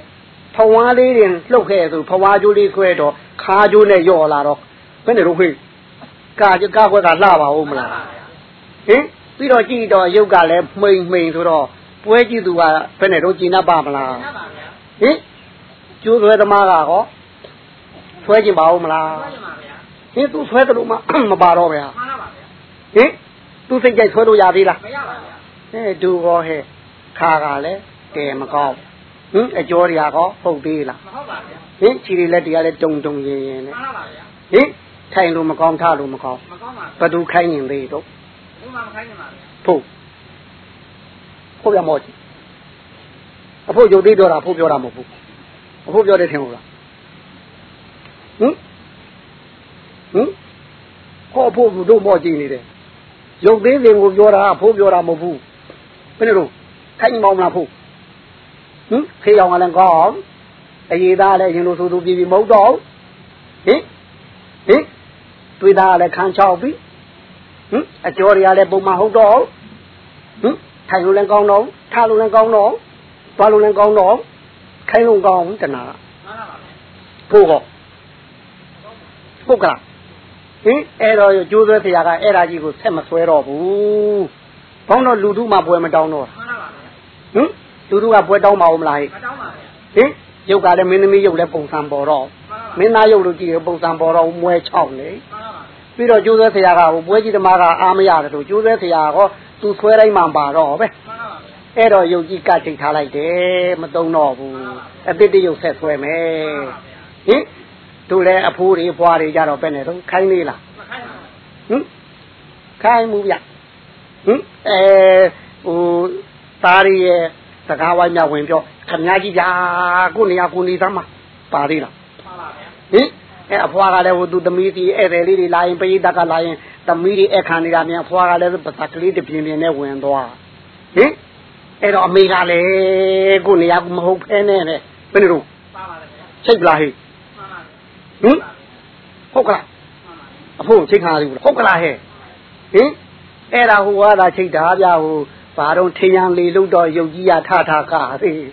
ဖဝါးလေးတွေလှုပ်ခဲ့ဆိုဖဝါးကျိုးလေးဆွဲတော့ခါကျိုးနဲ့ယော့လာတော့ဘယ်နဲ့တော့ခွေးကာကားခွက်ကလှပါဦးမလားဟင်ပြီးတော့ကြည့်တော့ရုပ်ကလည်းမှိန်မှိန်ဆိုတော့ပွဲကြည့်သူကဘယ်နဲ့တော့ကျင်납ပါမလားရပါဗျာဟင်ကျိုးဆွဲသမားကဟောဆွဲကျင်ပါဦးမလားဟုတ်ပါဗျာဟင်သူဆွဲတယ်လို့မမပါတော့ဗျာမှန်ပါဗျာ ဟင်သူစိတ်ကြိုက်ဆွဲလို့ရသေးလားမရပါဗျာအဲဒူကောဟဲ့ခါကလည်းကဲမကောင်းဟင်အကျော်တွေကဟောဟုတ်သေးလားမဟုတ်ပါဗျာဟင်ခြေတွေလက်တွေကလည်းတုံတုံရင်ရင်နဲ့မှန်ပါဗျာဟင်ထိုင်လို့မကောင်းထားလို့မကောင်းမကောင်းပါဘသူခိုင်းရင်သေးတော့ဘူးမှမခိုင်းနေပါဗျာဖို့ဖို့ရမောကြည့်အဖို့ရုပ်သေးပြောတာဖို့ပြောတာမဟုတ်ဘူးအဖို့ပြောတယ်ထင်လို့လားဟင်ဟင်ခေါ်ဖို့တို့မောကြည့်နေတယ် ရုပ်သေးစင်ကိုပြောတာဖို့ပြောတာမဟုတ်ဘူးဘယ်နဲ့တော့ခိုင်းမောင်းမလားဖို့ဟင်ခေအောင်ကလည်းကောင်းအရေးသားလည်းရင်လိုဆိုသူပြည်ပြီးမဟုတ်တော့ဟင်ဟင်တွေးသားလည်းခံချောက်ပြီဟင်အကျော်တွေကလည်းပုံမှန်ဟုတ်တော့ဟင်ထိုင်လို့လည်းကောင်းတော့ထားလို့လည်းကောင်းတော့သွားလို့လည်းကောင်းတော့ခိုင်းလို့ကောင်းတနာမှန်ပါဗျာဖို့ဟောဟုတ်ကလား ဟင်အဲ့တော့ကျိုးဆွဲဆရာကအဲ့ဒါကြီးကိုဆက်မဆွဲတော့ဘူးဘောင်းတော့လူထုမှပွဲမတောင်းတော့မှန်ပါဗျာဟင်လူထုကပွဲတောင်းပါဦးမလားဟဲ့မတောင်းပါဗျာဟင်ရုပ်ကလည်းမင်းသမီးရုပ်လည်းပုံစံပေါ်တော့မှန်ပါဗျာမင်းသားရုပ်လို့ကြည့်ရပုံစံပေါ်တော့မွဲချောက်လေမှန်ပါဗျာပြီးတော့ကျိုးဆွဲဆရာကဟိုပွဲကြီးသမားကအားမရတယ်လို့ကျိုးဆွဲဆရာကသူဆွဲတိုင်းမှပါတော့ပဲမှန်ပါဗျာအဲ့တော့ယုတ်ကြီးကထိတ်ထားလိုက်တယ်မတုံတော့ဘူးအသစ်တရုပ်ဆက်ဆွဲမယ်ဟင် တို့လည်းအဖိုးတွေဘွားတွေကြတော့ပဲနဲ့တော့ခိုင်းလေးလားမခိုင်းပါဟဘူးင်ခိုင်းမှုဗျဟင်အဲဟိုသားရရဲ့စကားဝိုင်းများဝင်ပြောခမကြီးဗျာကိုနေရာကိုနေသားမှာပါသေးလားမှန်ပါဗျာဟင်အဲအဖွားကလည်းဟိုသူသမီးကြီးဧည့်သည်လေးတွေလာရင်ပရိသတ်ကလာရင်သမီးတွေအခမ်းနေတာမြန်အဖွားကလည်းပစကလေးတစ်ပြင်းပြင်းနဲ့ဝင်သွားဟင်အဲ့တော့အမေကလည်းကိုနေရာကမဟုတ်ဖဲနဲ့တဲ့ဘယ်လိုလုပ်ပါပါဗျာချိတ်ပလားဟဲ့မှန်ပါ ဟင်ဟုတ်ကလားမှန်ပါအဖို့ချိတ်ခါသေးဘူးလားဟုတ်ကလားဟဲ့ဟင်အဲ့ဒါဟိုကသာချိတ်တာဗျာဟိုဘာတော့ထင်ရန်လေလို့တော့ယုတ်ကြီးရထထကားသေး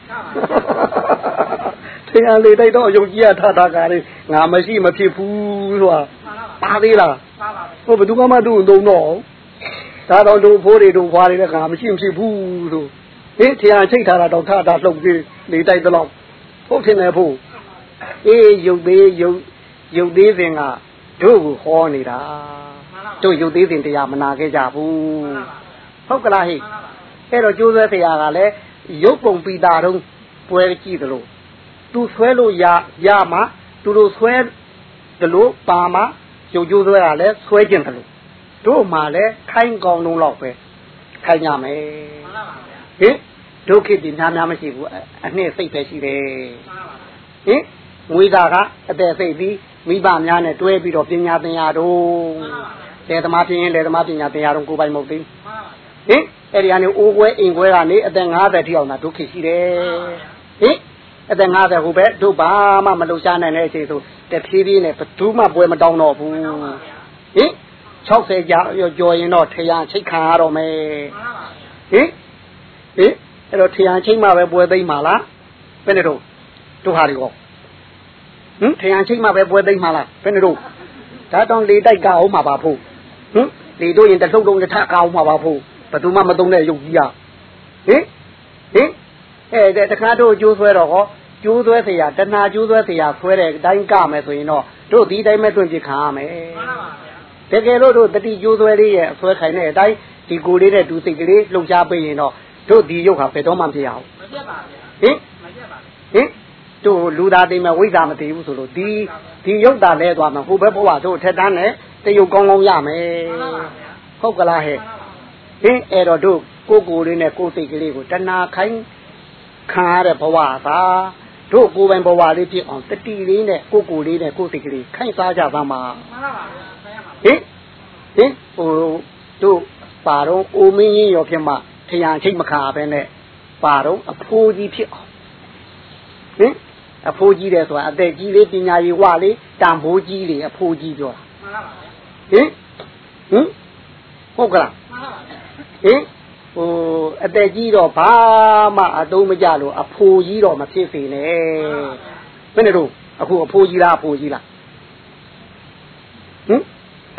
ထင်ရန်လေတိုက်တော့ယုတ်ကြီးရထထကားလေးငါမရှိမဖြစ်ဘူးဆိုတာမှန်ပါပါသေးလားပါပါဗျာဟိုဘယ်သူမှမတို့သုံးတော့ဒါတော့တို့ဖိုးတွေတို့ဖွားတွေလည်းငါမရှိမဖြစ်ဘူးဆိုဟင်ထင်ရန်ချိတ်ထားတာတော့ထထလှုပ်ပြီးလေတိုက်တော့ဟုတ်ထင်တယ်ဖို့အေးယုတ်သေးယုတ် ယုတ်သေးစဉ်ကတို့ကိုဟောနေတာမှန်လားတို့ရုပ်သေးစဉ်တရားမနာခဲ့ကြဘူးမှန်လားဟုတ်ကလားဟိမှန်လားပါအဲ့တော့ကျိုးဆွဲတရားကလည်းရုပ်ပုံပိတာတော့ပွဲကြည့်သလိုသူဆွဲလို့ရရမှသူတို့ဆွဲသလိုပါမှရုပ်ကျိုးဆွဲကလည်းဆွဲကျင်သလိုတို့မှလည်းခိုင်းကောင်းလုံးတော့ပဲခိုင်းရမယ်မှန်လားပါဗျာဟင်ဒုက္ခတိများများမရှိဘူးအအနှစ်စိတ်ပဲရှိတယ်မှန်လားပါဟင်ငွေသားကအသက်စိတ်ပြီး မိဘများနဲ့တွဲပြီးတော့ပညာသင်ရတော့မှန်လားပါဗျာလေသမားပြင်းရင်လေသမားပညာသင်ရတော့ကိုယ်ပိုင်မဟုတ်သေးမှန်လားပါဗျာဟင်အဲ့ဒီကနေအိုးခွဲအိမ်ခွဲကနေအသက်50ထိအောင်သာဒုက္ခရှိတယ်ဟင်အသက်50ဟိုပဲတို့ဘာမှမလှူရှားနိုင်တဲ့အချိန်ဆိုတဖြည်းဖြည်းနဲ့ဘသူမှပွဲမတောင်းတော့ဘူးဟင်60ကြာကြော်ရင်တော့ထရန်ချိတ်ခံရတော့မယ်မှန်လားပါဗျာဟင်ဟင်အဲ့တော့ထရန်ချိတ်မှပဲပွဲသိမ့်မှာလားဘယ်နဲ့တော့တို့ဟာတွေကော ဟင်ထရန်ချိတ်မှပဲပွဲသိမ့်မှာလားဘယ်နဲ့တော့ဒါတောင်လေတိုက်ကအောင်မှာပါဖို့ဟင်လေတို့ရင်တလှုပ်လုံးတစ်ထပ်ကအောင်မှာပါဖို့ဘယ်သူမှမသုံးတဲ့ရုပ်ကြီးอ่ะဟင်ဟင်အဲ့ဒါတခါတို့ကျိုးဆွဲတော့ဟောကျိုးဆွဲเสียတဏှာကျိုးဆွဲเสียဆွဲတဲ့အတိုင်းကမယ်ဆိုရင်တော့တို့ဒီတိုင်းပဲတွင်ပြခံရမယ် မှန်လားပါဗျာ တကယ်လို့တို့တတိကျိုးဆွဲလေးရဲ့အဆွဲခိုင်တဲ့အတိုင်းဒီကိုယ်လေးနဲ့ဒူစိတ်ကလေးလှုပ်ရှားပေးရင်တော့တို့ဒီရုပ်ဟာဘယ်တော့မှမဖြစ်ရဘူး မပြတ်ပါဗျာ ဟင် မပြတ်ပါဗျာ ဟင် တို့လူသားသိမဲ့ဝိဇ္ဇာမသိဘူးဆိုလို့ဒီဒီရုပ်သားလဲသွားမှာဟိုဘက်ဘဝတို့အထက်တန်းနဲ့တရုပ်ကောင်းကောင်းရမယ်မှန်လားပါဗျာဟုတ်ကလားဟဲ့မှန်လားပါဟင်အဲ့တော့တို့ကိုယ်ကိုယ်လေးနဲ့ကိုယ်စိတ်ကလေးကိုတဏှာခိုင်းခံရတဲ့ဘဝသာတို့ကိုယ်ပိုင်ဘဝလေးဖြစ်အောင်တတိလေးနဲ့ကိုယ်ကိုယ်လေးနဲ့ကိုယ်စိတ်ကလေးခိုင်းစားကြပါမှာမှန်လားပါဗျာဆရာပါဟင်ဟင်ဟိုတို့ပါတော့အိုမင်းကြီးရောဖြစ်မှထရန်ချိတ်မခါပဲနဲ့ပါတော့အဖိုးကြီးဖြစ်အောင်ဟင် အဖိုးကြီးတယ်ဆိုတာအသက်ကြီးလေးပညာရေးဝလေးတန်ဖိုးကြီးလေအဖိုးကြီးပြောတာမှန်လားပါဗျာဟင်ဟင်ဟုတ်ကလားမှန်လားပါဗျာဟင်ဟိုအသက်ကြီးတော့ဘာမှအသုံးမကျလို့အဖိုးကြီးတော့မဖြစ်စေနဲ့ဘယ်နဲ့တော့အခုအဖိုးကြီးလားအဖိုးကြီးလားဟင်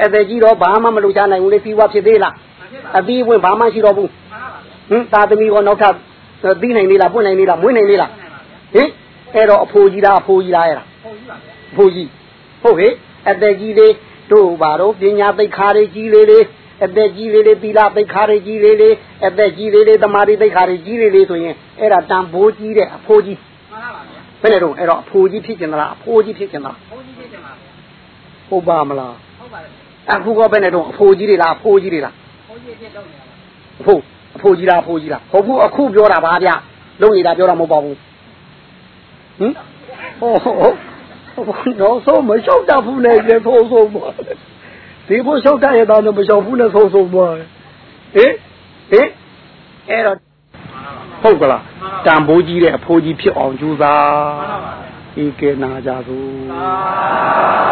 အသက်ကြီးတော့ဘာမှမလုပ်ချနိုင်ဘူးလေပြီးွားဖြစ်သေးလားမပြတ်ပါအပြီးဝင်ဘာမှရှိတော့ဘူးမှန်လားပါဗျာဟင်သာသမီကနောက်ထပ်ပြီးနိုင်သေးလားပွင့်နိုင်သေးလားမွေးနိုင်သေးလားမှန်ပါဗျာဟင် အဲ့တော့အဖိုးကြီးလားအဖိုးကြီးလားအဲ့ဒါဟုတ်ပြီပါဗျာအဖိုးကြီးဟုတ်ဟဲ့အသက်ကြီးလေးတို့ဘာတော့ပညာသိက္ခာတွေကြီးလေးလေးအသက်ကြီးလေးလေးသီလသိက္ခာတွေကြီးလေးလေးအသက်ကြီးလေးလေးတမာတိသိက္ခာတွေကြီးလေးလေးဆိုရင်အဲ့ဒါတန်ဖိုးကြီးတဲ့အဖိုးကြီးမှန်လားပါဗျာဘယ်နဲ့တော့အဲ့တော့အဖိုးကြီးဖြစ်ကျင်သလားအဖိုးကြီးဖြစ်ကျင်သလားဘုန်းကြီးဖြစ်တယ်ပါဗျာဟုတ်ပါမလားဟုတ်ပါတယ်အခုကဘယ်နဲ့တော့အဖိုးကြီးတွေလားအဖိုးကြီးတွေလားဘုန်းကြီးဖြစ်တော့နေတာပါအဖိုးအဖိုးကြီးလားအဖိုးကြီးလားဟုတ်ဘူးအခုပြောတာပါဗျလုံနေတာပြောတာမဟုတ်ပါဘူး ဟင်ဟောတော့ဆုံးမလျှောက်တတ်ဘူးနဲ့လေဆုံးဆုံးသွားဒီဖို့လျှောက်တတ်ရတာလည်းမလျှောက်ဘူးနဲ့ဆုံးဆုံးသွားဟင်ဟင်အဲ့တော့ဟုတ်ကလားတန်ဖိုးကြီးတဲ့အဖိုးကြီးဖြစ်အောင်ကြိုးစားဧကေနာကြသို့သာ